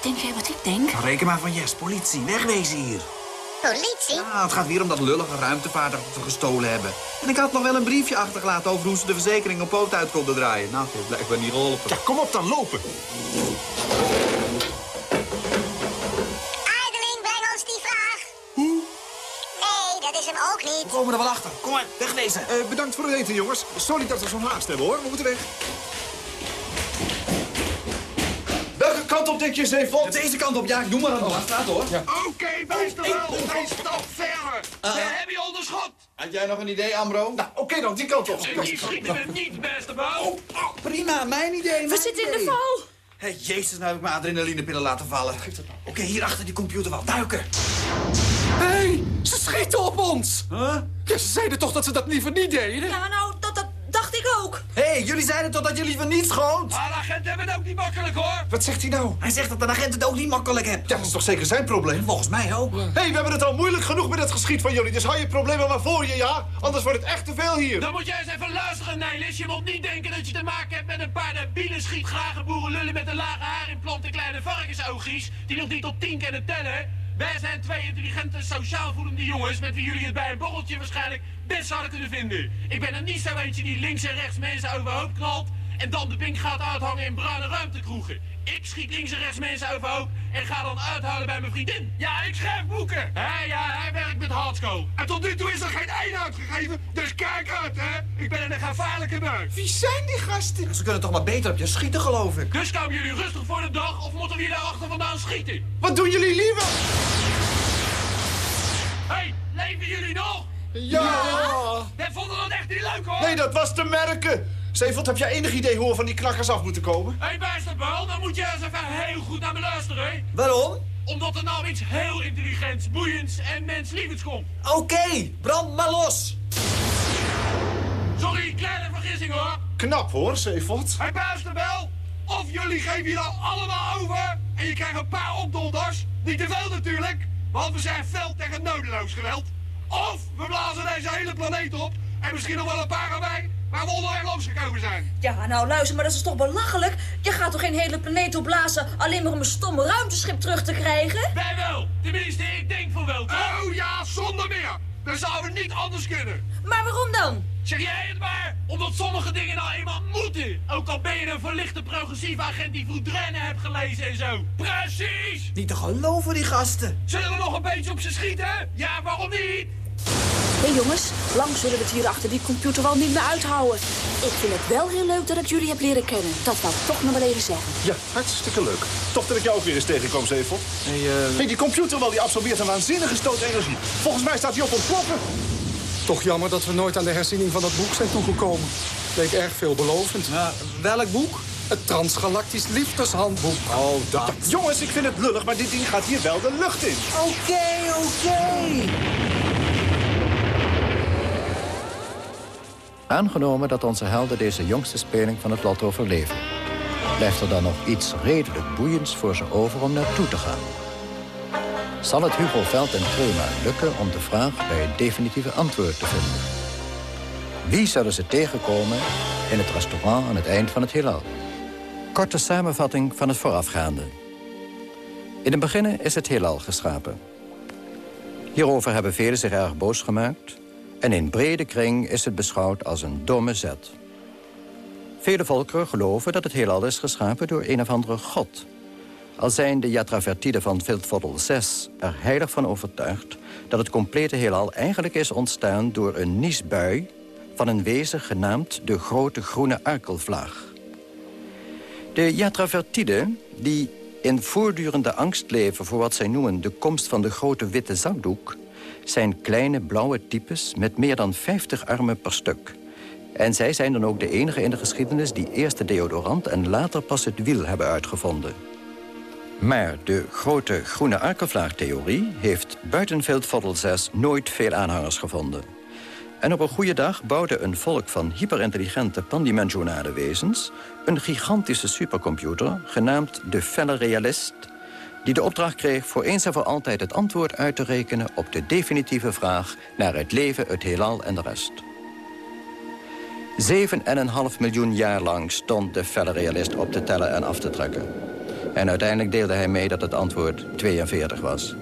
denk jij wat ik denk? Reken maar van yes, politie, wegwezen hier. Politie? Ja, het gaat weer om dat lullige ruimtevaartuig dat we gestolen hebben. En ik had nog wel een briefje achtergelaten over hoe ze de verzekering op poot uit konden draaien. Nou, het heeft blijkbaar niet geholpen. Ja, kom op dan, lopen. Aardeling, breng ons die vraag. Hoe? Nee, dat is hem ook niet. We komen er wel achter. Kom maar, wegwezen. Eh, bedankt voor het eten, jongens. Sorry dat we zo'n haast hebben, hoor. We moeten weg. Kant op, denk je? Deze kant op, ja, ik doe maar een staat hoor. Ja. Oké, wijs er wel. Geen stap verder. We hebben je onder schot. Had jij nog een idee, Amro? Nou, oké dan, die kant op. Die schieten we niet, beste bouw. Prima, mijn idee. We mijn zitten in de val. Hé, jezus, nou heb ik mijn adrenalinepillen laten vallen. Oké, hier achter die computer wel. Duiken. Hé, hey, ze schieten op ons. Huh? Ja, ze zeiden toch dat ze dat liever niet deden? Ja, nou, ik ook. Hé, hey, jullie zeiden toch dat jullie van niet schoot? Maar de agent hebben het ook niet makkelijk, hoor. Wat zegt hij nou? Hij zegt dat een agent het ook niet makkelijk heeft. Ja, dat is toch zeker zijn probleem? Volgens mij ook. Hé, hey, we hebben het al moeilijk genoeg met het geschiet van jullie. Dus hou je problemen maar voor je, ja? Anders wordt het echt te veel hier. Dan moet jij eens even luisteren, Nelis. Je moet niet denken dat je te maken hebt met een paar debiele schietgrage boerenlullen met een lage haarimplant en kleine varkensoogjes die nog niet tot tien kunnen tellen. Wij zijn twee intelligente, sociaal voelende jongens met wie jullie het bij een borreltje waarschijnlijk best zouden kunnen vinden. Ik ben er niet zo eentje die links en rechts mensen overhoop knalt en dan de pink gaat uithangen in bruine ruimtekroegen. Ik schiet links en rechts mensen overhoop en ga dan uithalen bij mijn vriendin. Ja, ik schrijf boeken. Hij, ja, hij werkt met hardco. En tot nu toe is er geen één uitgegeven, dus kijk uit, hè. Ik ben een gevaarlijke buik. Wie zijn die gasten? Ze kunnen toch maar beter op je schieten, geloof ik. Dus komen jullie rustig voor de dag of moeten we hier achter vandaan schieten? Wat doen jullie liever? Hé, hey, leven jullie nog? Ja. Wij vonden dat echt niet leuk, hoor. Nee, dat was te merken. Zeevot, heb jij enig idee hoe we van die knakkers af moeten komen? Hé, hey, bijsterbal, dan moet je eens even heel goed naar me luisteren, hè? Waarom? Omdat er nou iets heel intelligents, boeiends en menslievends komt. Oké, brand maar los. Sorry, kleine vergissing, hoor. Knap hoor, Zeevot. Hé, hey, bijsterbal, of jullie geven je dan allemaal over en je krijgt een paar opdonders. Niet te veel natuurlijk, want we zijn fel tegen nodeloos geweld. Of we blazen deze hele planeet op en misschien nog wel een paar erbij waar we onderweg losgekomen zijn. Ja, nou luister, maar dat is toch belachelijk? Je gaat toch geen hele planeet opblazen alleen maar om een stomme ruimteschip terug te krijgen? Wij wel. Tenminste, ik denk van wel. Oh ja, zonder meer. Dan zouden we niet anders kunnen. Maar waarom dan? Zeg jij het maar? Omdat sommige dingen nou eenmaal moeten. Ook al ben je een verlichte progressieve agent die Voudrenne hebt gelezen en zo. Precies! Niet te geloven, die gasten. Zullen we nog een beetje op ze schieten? Ja, waarom niet? Hé hey jongens, lang zullen we het hier achter die computer wel niet meer uithouden. Ik vind het wel heel leuk dat ik jullie heb leren kennen. Dat wou ik toch nog wel even zeggen. Ja, hartstikke leuk. Toch dat ik jou ook weer eens tegenkom, Zevel. Hey, uh... hey, die computer wel, die absorbeert een waanzinnige stoot energie. Volgens mij staat hij op ontploffen. Toch jammer dat we nooit aan de herziening van dat boek zijn toegekomen. Leek erg veelbelovend. Ja, welk boek? Het Transgalactisch Liefdeshandboek. Oh, dat. Ja, jongens, ik vind het lullig, maar dit ding gaat hier wel de lucht in. Oké, oké. Aangenomen dat onze helden deze jongste speling van het lot overleven... blijft er dan nog iets redelijk boeiends voor ze over om naartoe te gaan. Zal het Hugo Veld en Trema lukken om de vraag bij het definitieve antwoord te vinden? Wie zullen ze tegenkomen in het restaurant aan het eind van het heelal? Korte samenvatting van het voorafgaande. In het begin is het heelal geschapen. Hierover hebben velen zich erg boos gemaakt... en in brede kring is het beschouwd als een domme zet. Vele volkeren geloven dat het heelal is geschapen door een of andere god... Al zijn de Jatravertiden van Viltvoddel 6 er heilig van overtuigd... dat het complete heelal eigenlijk is ontstaan door een niesbui... van een wezen genaamd de grote groene arkelvlaag. De Jatravertiden, die in voortdurende angst leven... voor wat zij noemen de komst van de grote witte zakdoek... zijn kleine blauwe types met meer dan 50 armen per stuk... En zij zijn dan ook de enige in de geschiedenis die eerst de deodorant en later pas het wiel hebben uitgevonden. Maar de grote groene arkenvlaagtheorie heeft buiten Veldvoddel 6 nooit veel aanhangers gevonden. En op een goede dag bouwde een volk van hyperintelligente pandimensionale wezens... een gigantische supercomputer, genaamd de Felle Realist... die de opdracht kreeg voor eens en voor altijd het antwoord uit te rekenen... op de definitieve vraag naar het leven, het heelal en de rest. Zeven en een half miljoen jaar lang stond de Felle Realist op te tellen en af te trekken. En uiteindelijk deelde hij mee dat het antwoord 42 was.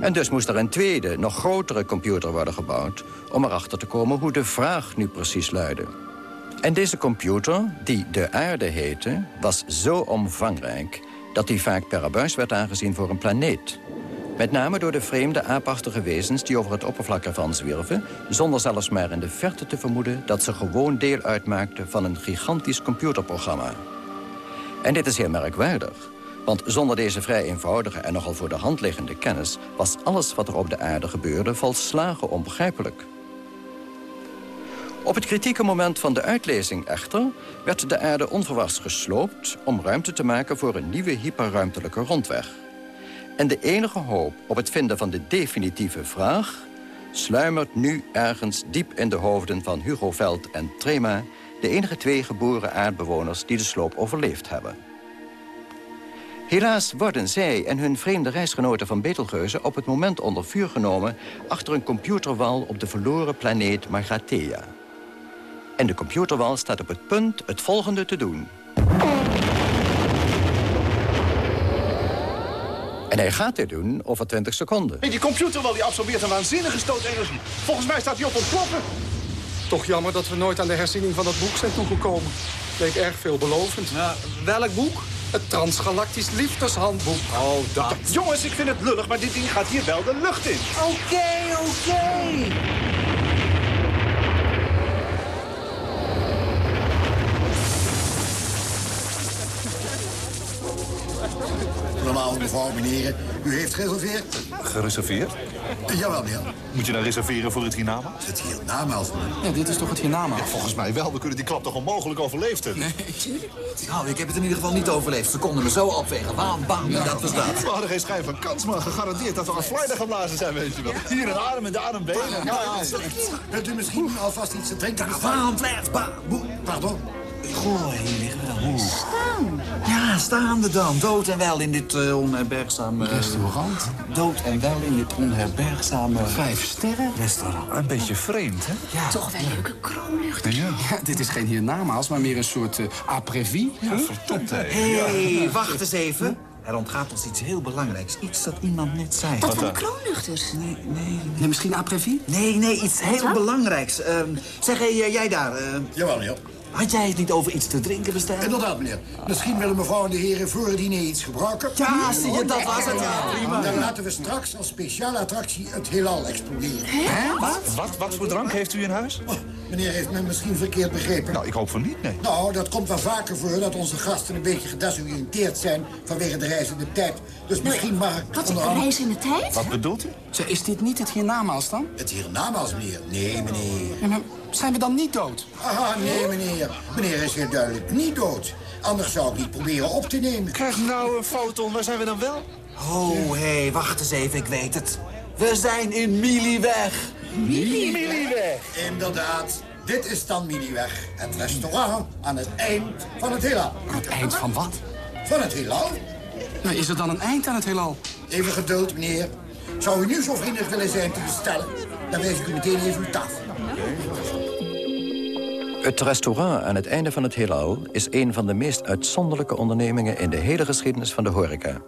En dus moest er een tweede, nog grotere computer worden gebouwd... om erachter te komen hoe de vraag nu precies luidde. En deze computer, die de aarde heette, was zo omvangrijk... dat die vaak per abuis werd aangezien voor een planeet. Met name door de vreemde aapachtige wezens die over het oppervlak ervan zwierven... zonder zelfs maar in de verte te vermoeden... dat ze gewoon deel uitmaakten van een gigantisch computerprogramma. En dit is heel merkwaardig. Want zonder deze vrij eenvoudige en nogal voor de hand liggende kennis... was alles wat er op de aarde gebeurde volslagen onbegrijpelijk. Op het kritieke moment van de uitlezing echter... werd de aarde onverwachts gesloopt... om ruimte te maken voor een nieuwe hyperruimtelijke rondweg. En de enige hoop op het vinden van de definitieve vraag... sluimert nu ergens diep in de hoofden van Hugo Veld en Trema de enige twee geboren aardbewoners die de sloop overleefd hebben. Helaas worden zij en hun vreemde reisgenoten van Betelgeuze... op het moment onder vuur genomen achter een computerwal op de verloren planeet Margatea. En de computerwal staat op het punt het volgende te doen. En hij gaat dit doen over 20 seconden. Hey, die computerwal die absorbeert een waanzinnige stoot energie. Volgens mij staat hij op ontploffen. Toch jammer dat we nooit aan de herziening van dat boek zijn toegekomen. Leek erg veelbelovend. Ja, welk boek? Het Transgalactisch Liefdeshandboek. Oh, dat. Jongens, ik vind het lullig, maar dit ding gaat hier wel de lucht in. Oké, oké. Normaal, mevrouw, meneer. U heeft gereserveerd? Gereserveerd? Jawel, meneer. Moet je dan reserveren voor het hiernamaals? Het hiernamaals, meneer? Ja, dit is toch het hiernamaals? Ja, volgens mij wel. We kunnen die klap toch onmogelijk overleefd hebben? Nee. Nou, ik heb het in ieder geval niet overleefd. Ze konden me zo opwegen. Bam, bam, Ja, dat was dat. We hadden geen schijn van kans, maar gegarandeerd dat we aan Flyder geblazen zijn, weet je wel. Hier een arm en daar een been. Ja, ja, ja. Wilt u misschien alvast iets te drinken? Bam, boem. Pardon? Goh, hier liggen we dan. Staan. Ja, staande dan. Dood en wel in dit uh, onherbergzame... Restaurant? Dood en wel in dit onherbergzame... Vijf sterren? Restaurant. Een beetje vreemd, hè? Ja. Toch wel leuke kroonlucht. Ja. Ja, dit is geen hiernamaals, maar meer een soort uh, après-vie. Ja, verdomd, hè. Hé, hey, wacht eens even. Er ontgaat ons iets heel belangrijks. Iets dat iemand net zei. Dat van de kroonluchters. Nee, nee. Nee, misschien après Nee, nee, iets heel belangrijks. Ehm, zeg, hey, jij daar. Uh, Jawel, meneer. Had jij het niet over iets te drinken bestellen? Inderdaad, meneer. Misschien willen mevrouw en de heren voor het diner iets gebruiken. Ja, zie je, dat was het. Ja, prima. Dan laten we straks als speciale attractie het heelal exploderen. Hè? Wat? wat? Wat voor drank heeft u in huis? Meneer heeft me misschien verkeerd begrepen. Nou, ik hoop van niet, nee. Nou, dat komt wel vaker voor dat onze gasten een beetje gedesoriënteerd zijn vanwege de reis in de tijd. Dus misschien mag ik... Wat, een reis in de tijd? Wat bedoelt u? Zeg, is dit niet het hiernamaals dan? Het hiernamaals, meneer? Nee, meneer. Ja, maar zijn we dan niet dood? Aha, nee, meneer. Meneer is heel duidelijk niet dood. Anders zou ik niet proberen op te nemen. Krijg nou een foto, waar zijn we dan wel? Oh, hé, hey, wacht eens even, ik weet het. We zijn in Milieweg. Milieweg? Inderdaad. Dit is dan Milieweg. Het restaurant aan het eind van het heelal. Aan het eind van wat? Van het heelal. Nou, is er dan een eind aan het heelal? Even geduld, meneer. Zou u nu zo vriendelijk willen zijn te bestellen? Dan wijs ik u meteen even uw tafel. Het restaurant aan het einde van het heelal is een van de meest uitzonderlijke ondernemingen in de hele geschiedenis van de horeca.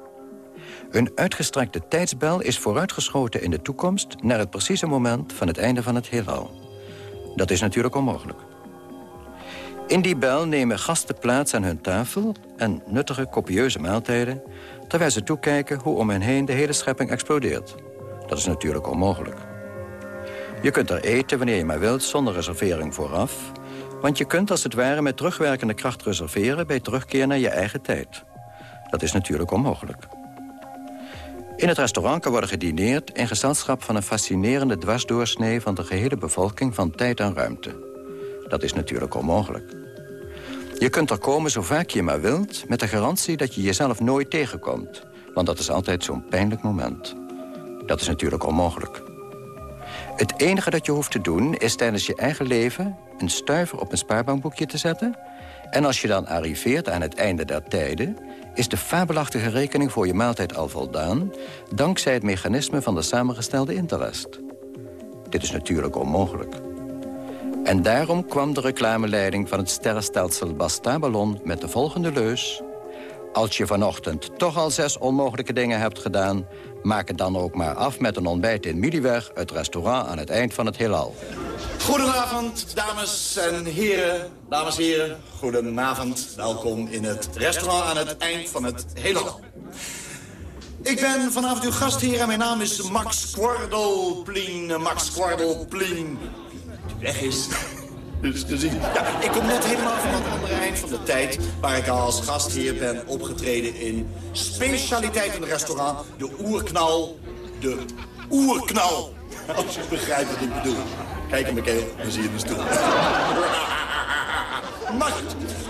Een uitgestrekte tijdsbel is vooruitgeschoten in de toekomst naar het precieze moment van het einde van het heelal. Dat is natuurlijk onmogelijk. In die bel nemen gasten plaats aan hun tafel en nuttige, copieuze maaltijden... terwijl ze toekijken hoe om hen heen de hele schepping explodeert. Dat is natuurlijk onmogelijk. Je kunt er eten wanneer je maar wilt, zonder reservering vooraf... want je kunt als het ware met terugwerkende kracht reserveren... bij terugkeer naar je eigen tijd. Dat is natuurlijk onmogelijk. In het restaurant kan worden gedineerd... in gezelschap van een fascinerende dwarsdoorsnee... van de gehele bevolking van tijd en ruimte. Dat is natuurlijk onmogelijk. Je kunt er komen zo vaak je maar wilt... met de garantie dat je jezelf nooit tegenkomt. Want dat is altijd zo'n pijnlijk moment. Dat is natuurlijk onmogelijk. Het enige dat je hoeft te doen is tijdens je eigen leven... een stuiver op een spaarbankboekje te zetten... en als je dan arriveert aan het einde der tijden... is de fabelachtige rekening voor je maaltijd al voldaan... dankzij het mechanisme van de samengestelde interest. Dit is natuurlijk onmogelijk. En daarom kwam de reclameleiding van het sterrenstelsel Bastaballon met de volgende leus. Als je vanochtend toch al zes onmogelijke dingen hebt gedaan... maak het dan ook maar af met een ontbijt in Milieweg... het restaurant aan het eind van het heelal. Goedenavond, dames en heren. Dames en heren, goedenavond. Welkom in het restaurant aan het eind van het heelal. Ik ben vanavond uw gastheer en mijn naam is Max Kwardelplien. Max Kwardelplien weg is. Dus. Ja, ik kom net helemaal van het andere eind van de tijd... waar ik als gastheer ben opgetreden in specialiteitenrestaurant... de Oerknal. De Oerknal. Als je begrijpt wat ik bedoel. Kijk in mijn keel, dan zie je de stoel. Maar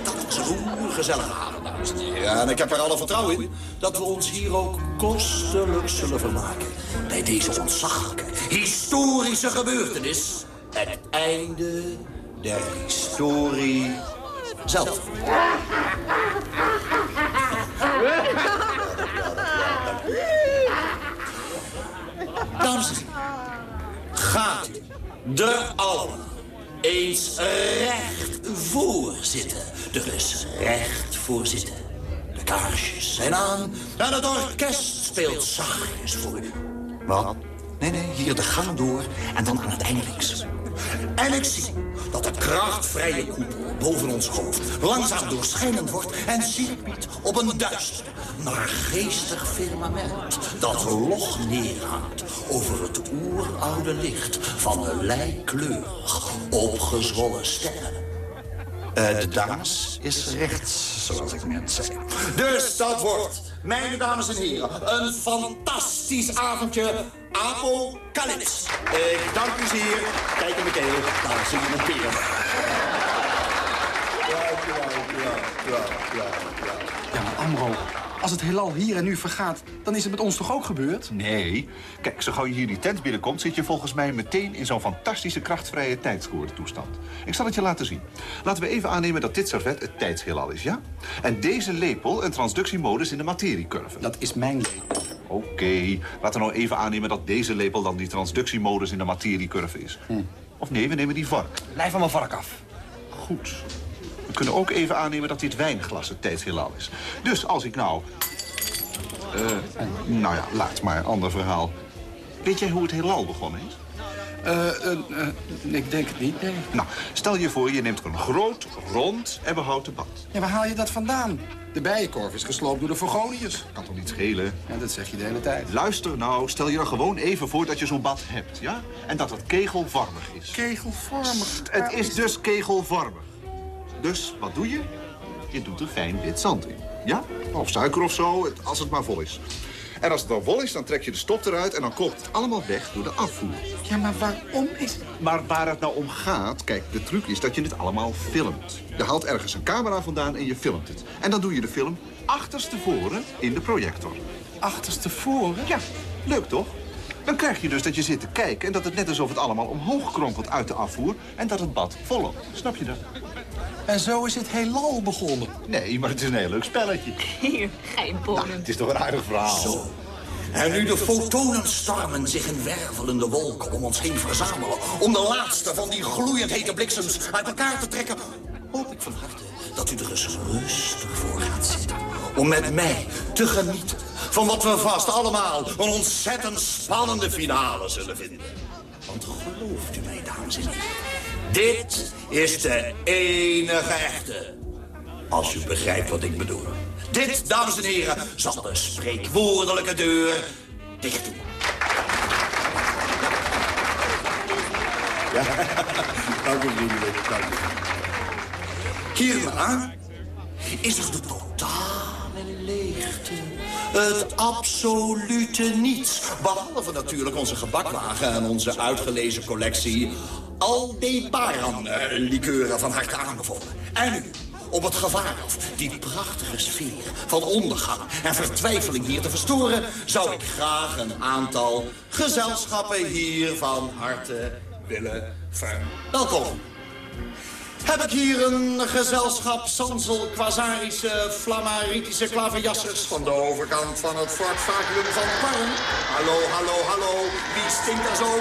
dat was een gezellige avond, dames en heren. En ik heb er alle vertrouwen in dat we ons hier ook kostelijk zullen vermaken... bij deze ontzaglijke, historische gebeurtenis het einde der historie zelf. Dames gaat u er al eens recht voor zitten. Is recht voor zitten. De kaarsjes zijn aan en het orkest speelt zachtjes voor u. Wat? Nee, nee, hier de gang door en dan aan het links. En ik zie dat de krachtvrije koepel boven ons hoofd langzaam doorschijnend wordt en biedt op een duister, maar geestig firmament dat log neerhangt over het oeroude licht van de lijkkleurig opgezwollen sterren. Uh, de dames is rechts, zoals ik net zei. Dus dat wordt, mijn dames en heren, een fantastisch avondje apocalyps. Ik dank u zeer. Kijk in keel, daar zie je een peer. Ja, ja, ja, ja, ja. Ja, maar Amro, als het heelal hier en nu vergaat, dan is het met ons toch ook gebeurd? Nee. Kijk, zo gauw je hier die tent binnenkomt... zit je volgens mij meteen in zo'n fantastische krachtvrije toestand. Ik zal het je laten zien. Laten we even aannemen dat dit servet het tijdsheelal is, ja? En deze lepel een transductiemodus in de materiecurve. Dat is mijn lepel. Oké, laten we nou even aannemen dat deze lepel dan die transductiemodus in de materiecurve is. Hm. Of nee, we nemen die vark. Blijf van mijn vark af. Goed. We kunnen ook even aannemen dat dit wijnglas het tijdsheelal is. Dus als ik nou Eh, nou ja, laat maar, ander verhaal. Weet jij hoe het heelal begonnen is? Eh, eh, eh, ik denk het niet, nee. Nou, stel je voor, je neemt een groot, rond en behouden bad. Ja, waar haal je dat vandaan? De bijenkorf is gesloopt door de Vorgoniërs. Kan toch niet schelen? Ja, dat zeg je de hele tijd. Luister nou, stel je er gewoon even voor dat je zo'n bad hebt, ja? En dat het kegelvormig is. Kegelvormig? Het is dus kegelvormig. Dus, wat doe je? Je doet er fijn wit zand in, ja? Of suiker of zo, het- als het maar vol is. En als het dan vol is, dan trek je de stop eruit... en dan kookt het allemaal weg door de afvoer. Ja, maar waarom is... Maar waar het nou om gaat, kijk, de truc is dat je het allemaal filmt. Je haalt ergens een camera vandaan en je filmt het. En dan doe je de film achterstevoren in de projector. Achterstevoren? Ja, leuk toch? Dan krijg je dus dat je zit te kijken en dat het net alsof het allemaal omhoog kronkelt uit de afvoer... en dat het bad volop. Snap je dat? En zo is het heelal begonnen. Nee, maar het is een heel leuk spelletje. Hier, geen bonen. Het is toch een aardig verhaal. Zo. En nu de fotonenstormen zich in wervelende wolken om ons heen verzamelen... om de laatste van die gloeiend hete bliksems uit elkaar te trekken... hoop ik van harte dat u er eens rustig voor gaat zitten. Om met mij te genieten van wat we vast allemaal... een ontzettend spannende finale zullen vinden. Want gelooft u mij, dames en heren... dit is de enige echte... Als u begrijpt wat ik bedoel. Dit, dames en heren, zal de spreekwoordelijke deur dicht doen. Ja, dank u vriendelijk, dank u. Hierna is er de totale leegte. Het absolute niets. Behalve natuurlijk onze gebakwagen en onze uitgelezen collectie... Aldebaran-likeuren van harte aanbevolen. En nu, op het gevaar af die prachtige sfeer van ondergang en vertwijfeling hier te verstoren... zou ik graag een aantal gezelschappen hier van harte willen verwelkomen. Heb ik hier een gezelschap Sansel, Quasarische, Flammaritische klaverjassers... van de overkant van het Fort Vacuum van Parren. Hallo, hallo, hallo, wie stinkt er zo? Eh,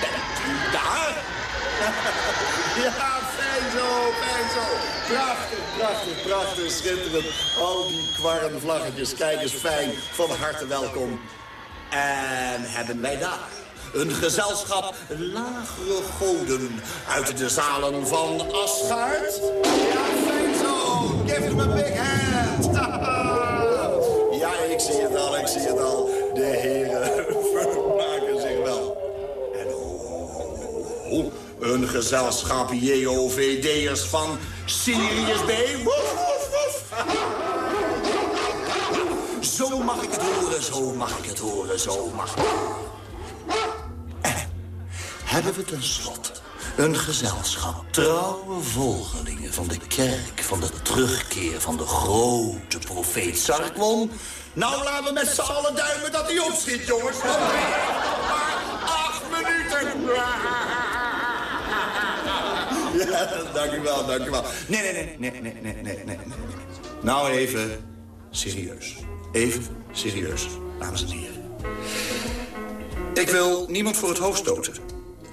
bent u daar? ja, fijn zo, fijn zo. Prachtig, prachtig, prachtig, schitterend. Al die kwarrenvlaggetjes, kijk eens fijn, van harte welkom. En hebben wij daar een gezelschap lagere goden uit de zalen van Asgaard? Ja, fijn zo. Give them a big hand. ja, ik zie het al, ik zie het al. De heren een gezelschap JOVD'ers van Sirius B. Woef, woef, woef. Zo mag ik het horen, zo mag ik het horen, zo mag ik. En hebben we tenslotte een gezelschap trouwe volgelingen van de kerk van de terugkeer van de grote profeet Sarkwon. Nou, laten we met z'n allen duimen dat hij opschiet, jongens. Maar acht minuten. dank u wel, dank u wel. Nee, nee, nee, nee, nee, nee, nee. Nou even serieus. Even serieus, dames en heren. Ik wil niemand voor het hoofd stoten.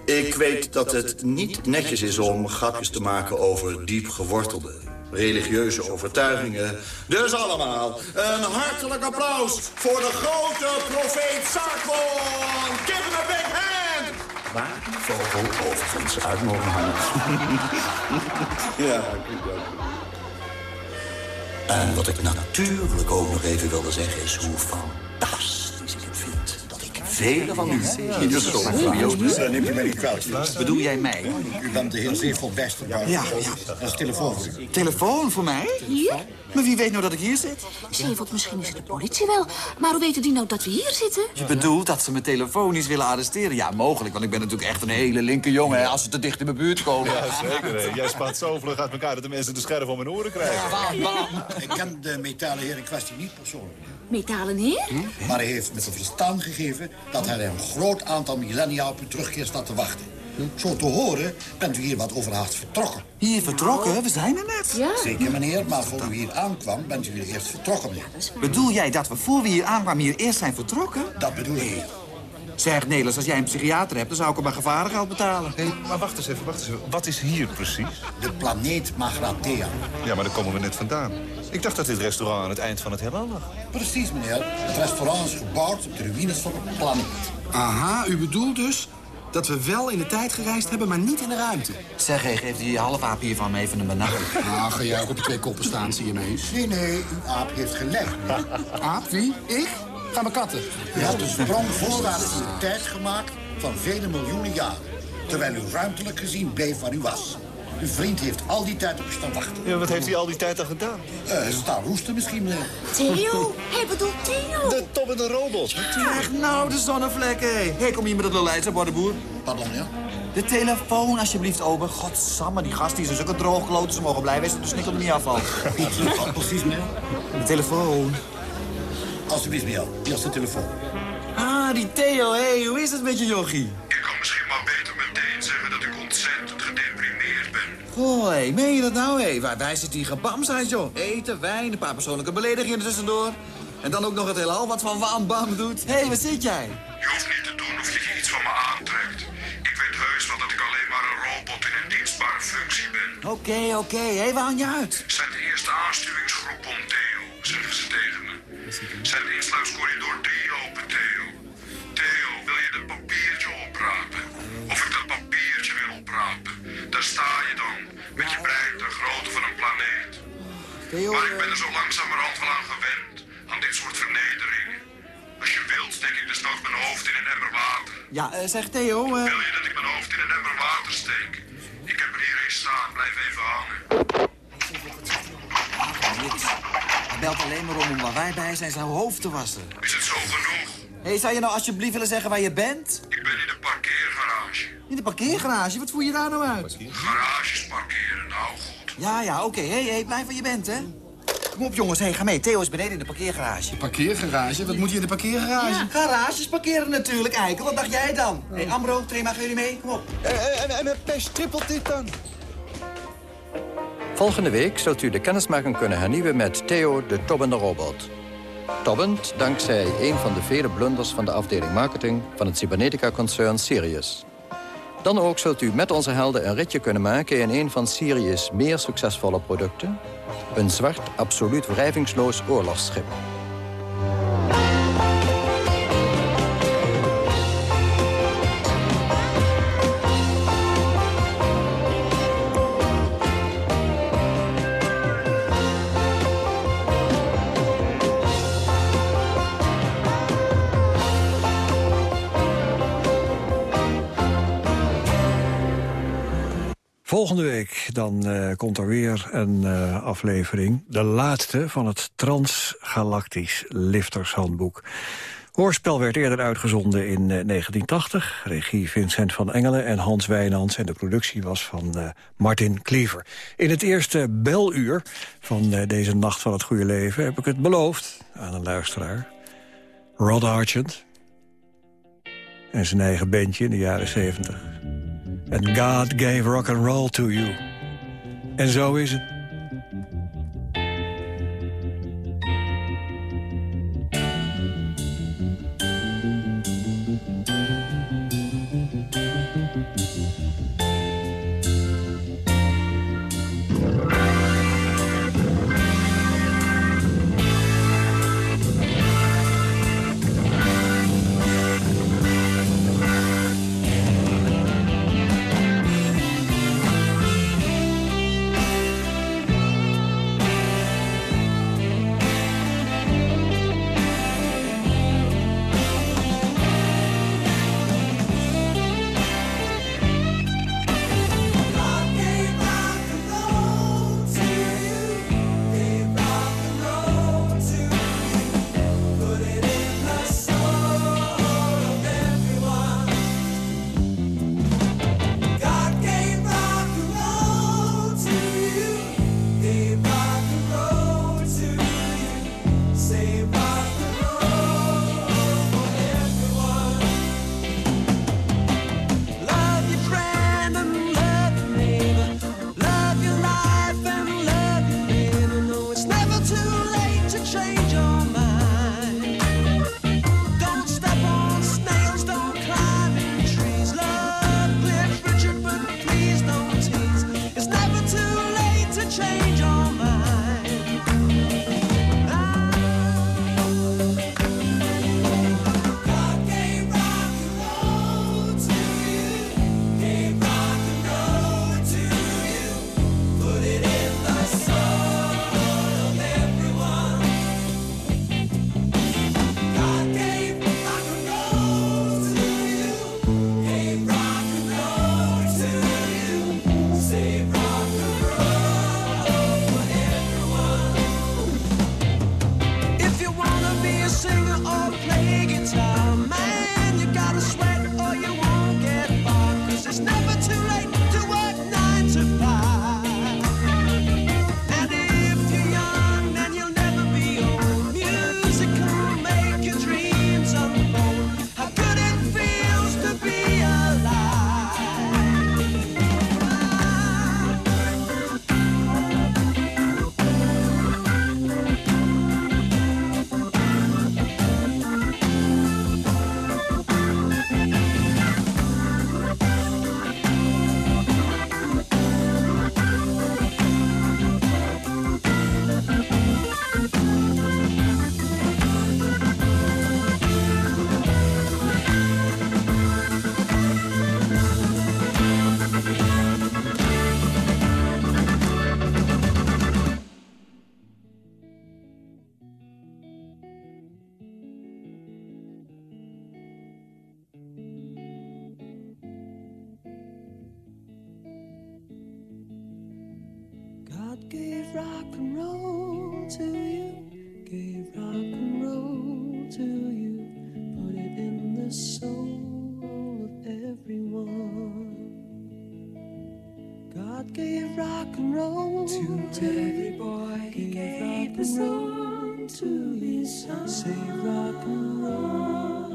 Ik weet dat het niet netjes is om grapjes te maken over diep gewortelde religieuze overtuigingen. Dus allemaal, een hartelijk applaus voor de grote profeet big Kippenbeek Waar die vogel overigens uit mogen hangen. ja. En wat ik natuurlijk ook nog even wilde zeggen is hoe fantastisch vele van u Dan neem je mij niet kwalijk. Bedoel jij mij? U bent de heer Zeevold Westerbuik. Ja, Dat is telefoon voor u. Telefoon voor mij? Hier? Maar wie weet nou dat ik hier zit? Zeevoort, misschien is het de politie wel. Maar hoe weten die nou dat we hier zitten? Je bedoelt dat ze me telefonisch willen arresteren? Ja, mogelijk, want ik ben natuurlijk echt een hele linker jongen... hè, als ze te dicht in mijn buurt komen. Ja, zeker. hè. Jij spaat zo vlug uit elkaar dat de mensen de scherf om hun oren krijgen. Ik ken de metalen heer in kwestie niet persoonlijk. Metalen heer? Maar hij heeft me te verstaan gegeven dat hij een groot aantal millennia op uw terugkeer staat te wachten. Zo te horen bent u hier wat overhaast vertrokken. Hier vertrokken? We zijn er net. Zeker, meneer, maar voor u hier aankwam, bent u hier eerst vertrokken, meneer. Bedoel jij dat we voor we hier aankwamen hier eerst zijn vertrokken? Dat bedoel ik. Zeg, Nelis, als jij een psychiater hebt, dan zou ik hem maar gevarengeld betalen. Hé, maar wacht eens even, wacht eens even. Wat is hier precies? De planeet Magrathea. Ja, maar daar komen we net vandaan. Ik dacht dat dit restaurant aan het eind van het heelal lag. Precies, meneer. Het restaurant is gebouwd op de ruïnes van een planeet. Aha, u bedoelt dus dat we wel in de tijd gereisd hebben, maar niet in de ruimte. Zeg, hé, geef die half aap hier van me even een banaan. Nou, ga jij ook op je twee koppen staan, zie je me eens. Nee, nee, uw aap heeft gelijk. Aap, wie? Ik? Ga maar katten. U hebt een sprong voorwaarts in de tijd gemaakt van vele miljoenen jaren. Terwijl u ruimtelijk gezien bleef waar u was. Uw vriend heeft al die tijd op u staan wachten. Ja, wat heeft hij al die tijd dan gedaan? Eh, staan roesten misschien, meneer. Theo, hij bedoelt Theo. De Tom en de robot. Krijg nou de zonnevlekken, hé. Hé, kom hier met het Lollijtse bordenboer. Pardon, ja? De telefoon, alsjeblieft, ober. Godsamme, die gast die is dus ook een droogkloot. Ze mogen blij wezen dat de snikkel er niet afvalt. Wat precies, meneer? De telefoon. Alsjeblieft, meneer. Hier is de telefoon. Ah, die Theo, hé, hoe is het met je jochie? Ik kan misschien maar beter meteen zeggen dat ik ontzettend hé, meen je dat nou, hé? Waar wij zitten hier gebamsheid, joh. Eten, wijn, een paar persoonlijke beledigingen tussendoor. En dan ook nog het heelal wat van waan bam doet. Hé, waar zit jij? Je hoeft niet te doen of je iets van me aantrekt. Ik weet heus wel dat ik alleen maar een robot in een dienstbare functie ben. Oké, oké, hé, waar hang je uit? Zet de eerste aanstuwingsgroep om Theo, zeggen ze tegen me. Zet de insluitscorridor 3 open, Theo. Theo, Maar ik ben er zo langzamerhand wel aan gewend, aan dit soort vernederingen. Als je wilt, steek ik desnoods mijn hoofd in een emmer water. Ja, eh, zeg Theo, eh... Wil je dat ik mijn hoofd in een emmer water steek? Ik heb er hier eens staan, blijf even hangen. Hij belt alleen maar om om waar wij bij zijn zijn hoofd te wassen. Is het zo genoeg? Hé, zou je nou alsjeblieft willen zeggen waar je bent? Ik ben in de parkeergarage. In de parkeergarage? Wat voer je daar nou uit? Goed. Ja, ja, oké. Hé, hé, blijf waar je bent, hè. Kom op, jongens. Hé, ga mee. Theo is beneden in de parkeergarage. Parkeergarage? Wat moet je in de parkeergarage? Ja, garages parkeren natuurlijk, Eikel. Wat dacht jij dan? Hé, Ambro, Trema, gaan jullie mee? Kom op. En, en met pers trippelt dit dan? Volgende week zult u de kennismaking kunnen hernieuwen met Theo de Tobbende Robot. Tobbend dankzij een van de vele blunders van de afdeling marketing van het cybernetica-concern Sirius. Dan ook zult u met onze helden een ritje kunnen maken in een van Sirius' meer succesvolle producten. Een zwart, absoluut wrijvingsloos oorlogsschip. Volgende week dan eh, komt er weer een eh, aflevering. De laatste van het Transgalactisch Liftershandboek. Hoorspel werd eerder uitgezonden in eh, 1980. Regie Vincent van Engelen en Hans Wijnands. En de productie was van eh, Martin Kliever. In het eerste beluur van eh, deze Nacht van het Goede Leven... heb ik het beloofd aan een luisteraar. Rod Argent. En zijn eigen bandje in de jaren 70. And God gave rock and roll to you. En zo is het. God gave rock and roll to, every boy, he gave rock and roll to his son. Say rock and roll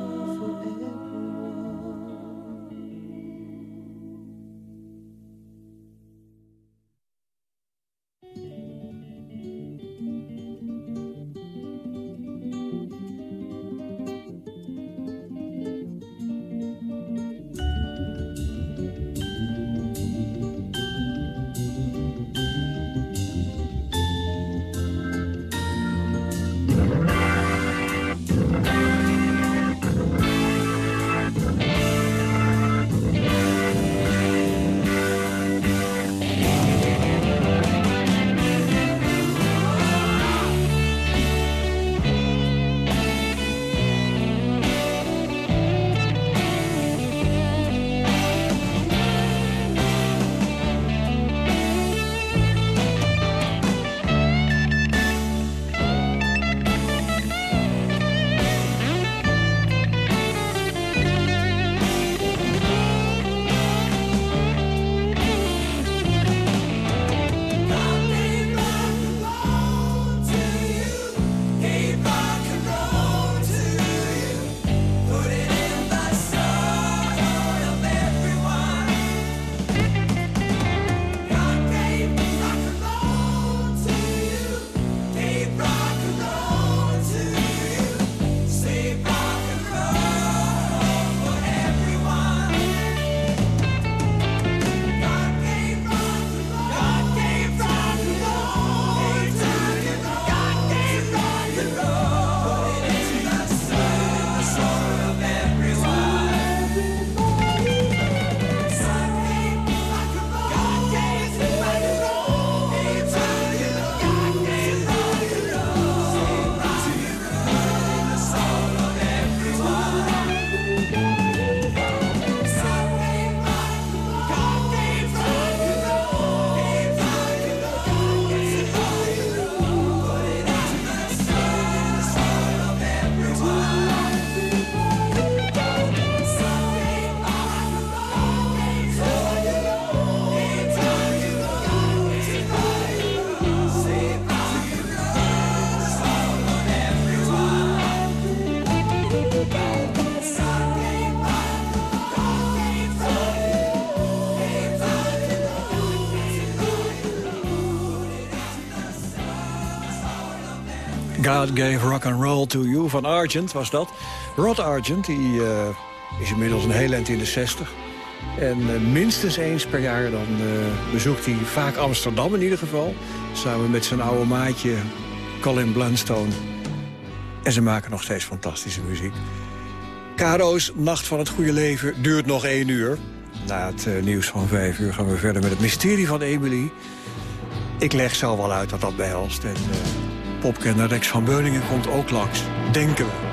God Gave Rock and Roll to You van Argent was dat. Rod Argent die, eh, is inmiddels een heel eind in de 60. En eh, minstens eens per jaar dan eh, bezoekt hij vaak Amsterdam in ieder geval. Samen met zijn oude maatje Colin Blunstone. En ze maken nog steeds fantastische muziek. Karo's Nacht van het Goede Leven duurt nog één uur. Na het nieuws van vijf uur gaan we verder met het mysterie van Emily. Ik leg zo wel uit wat dat behelst. En popkenner Rex van Beuningen komt ook langs. Denken we.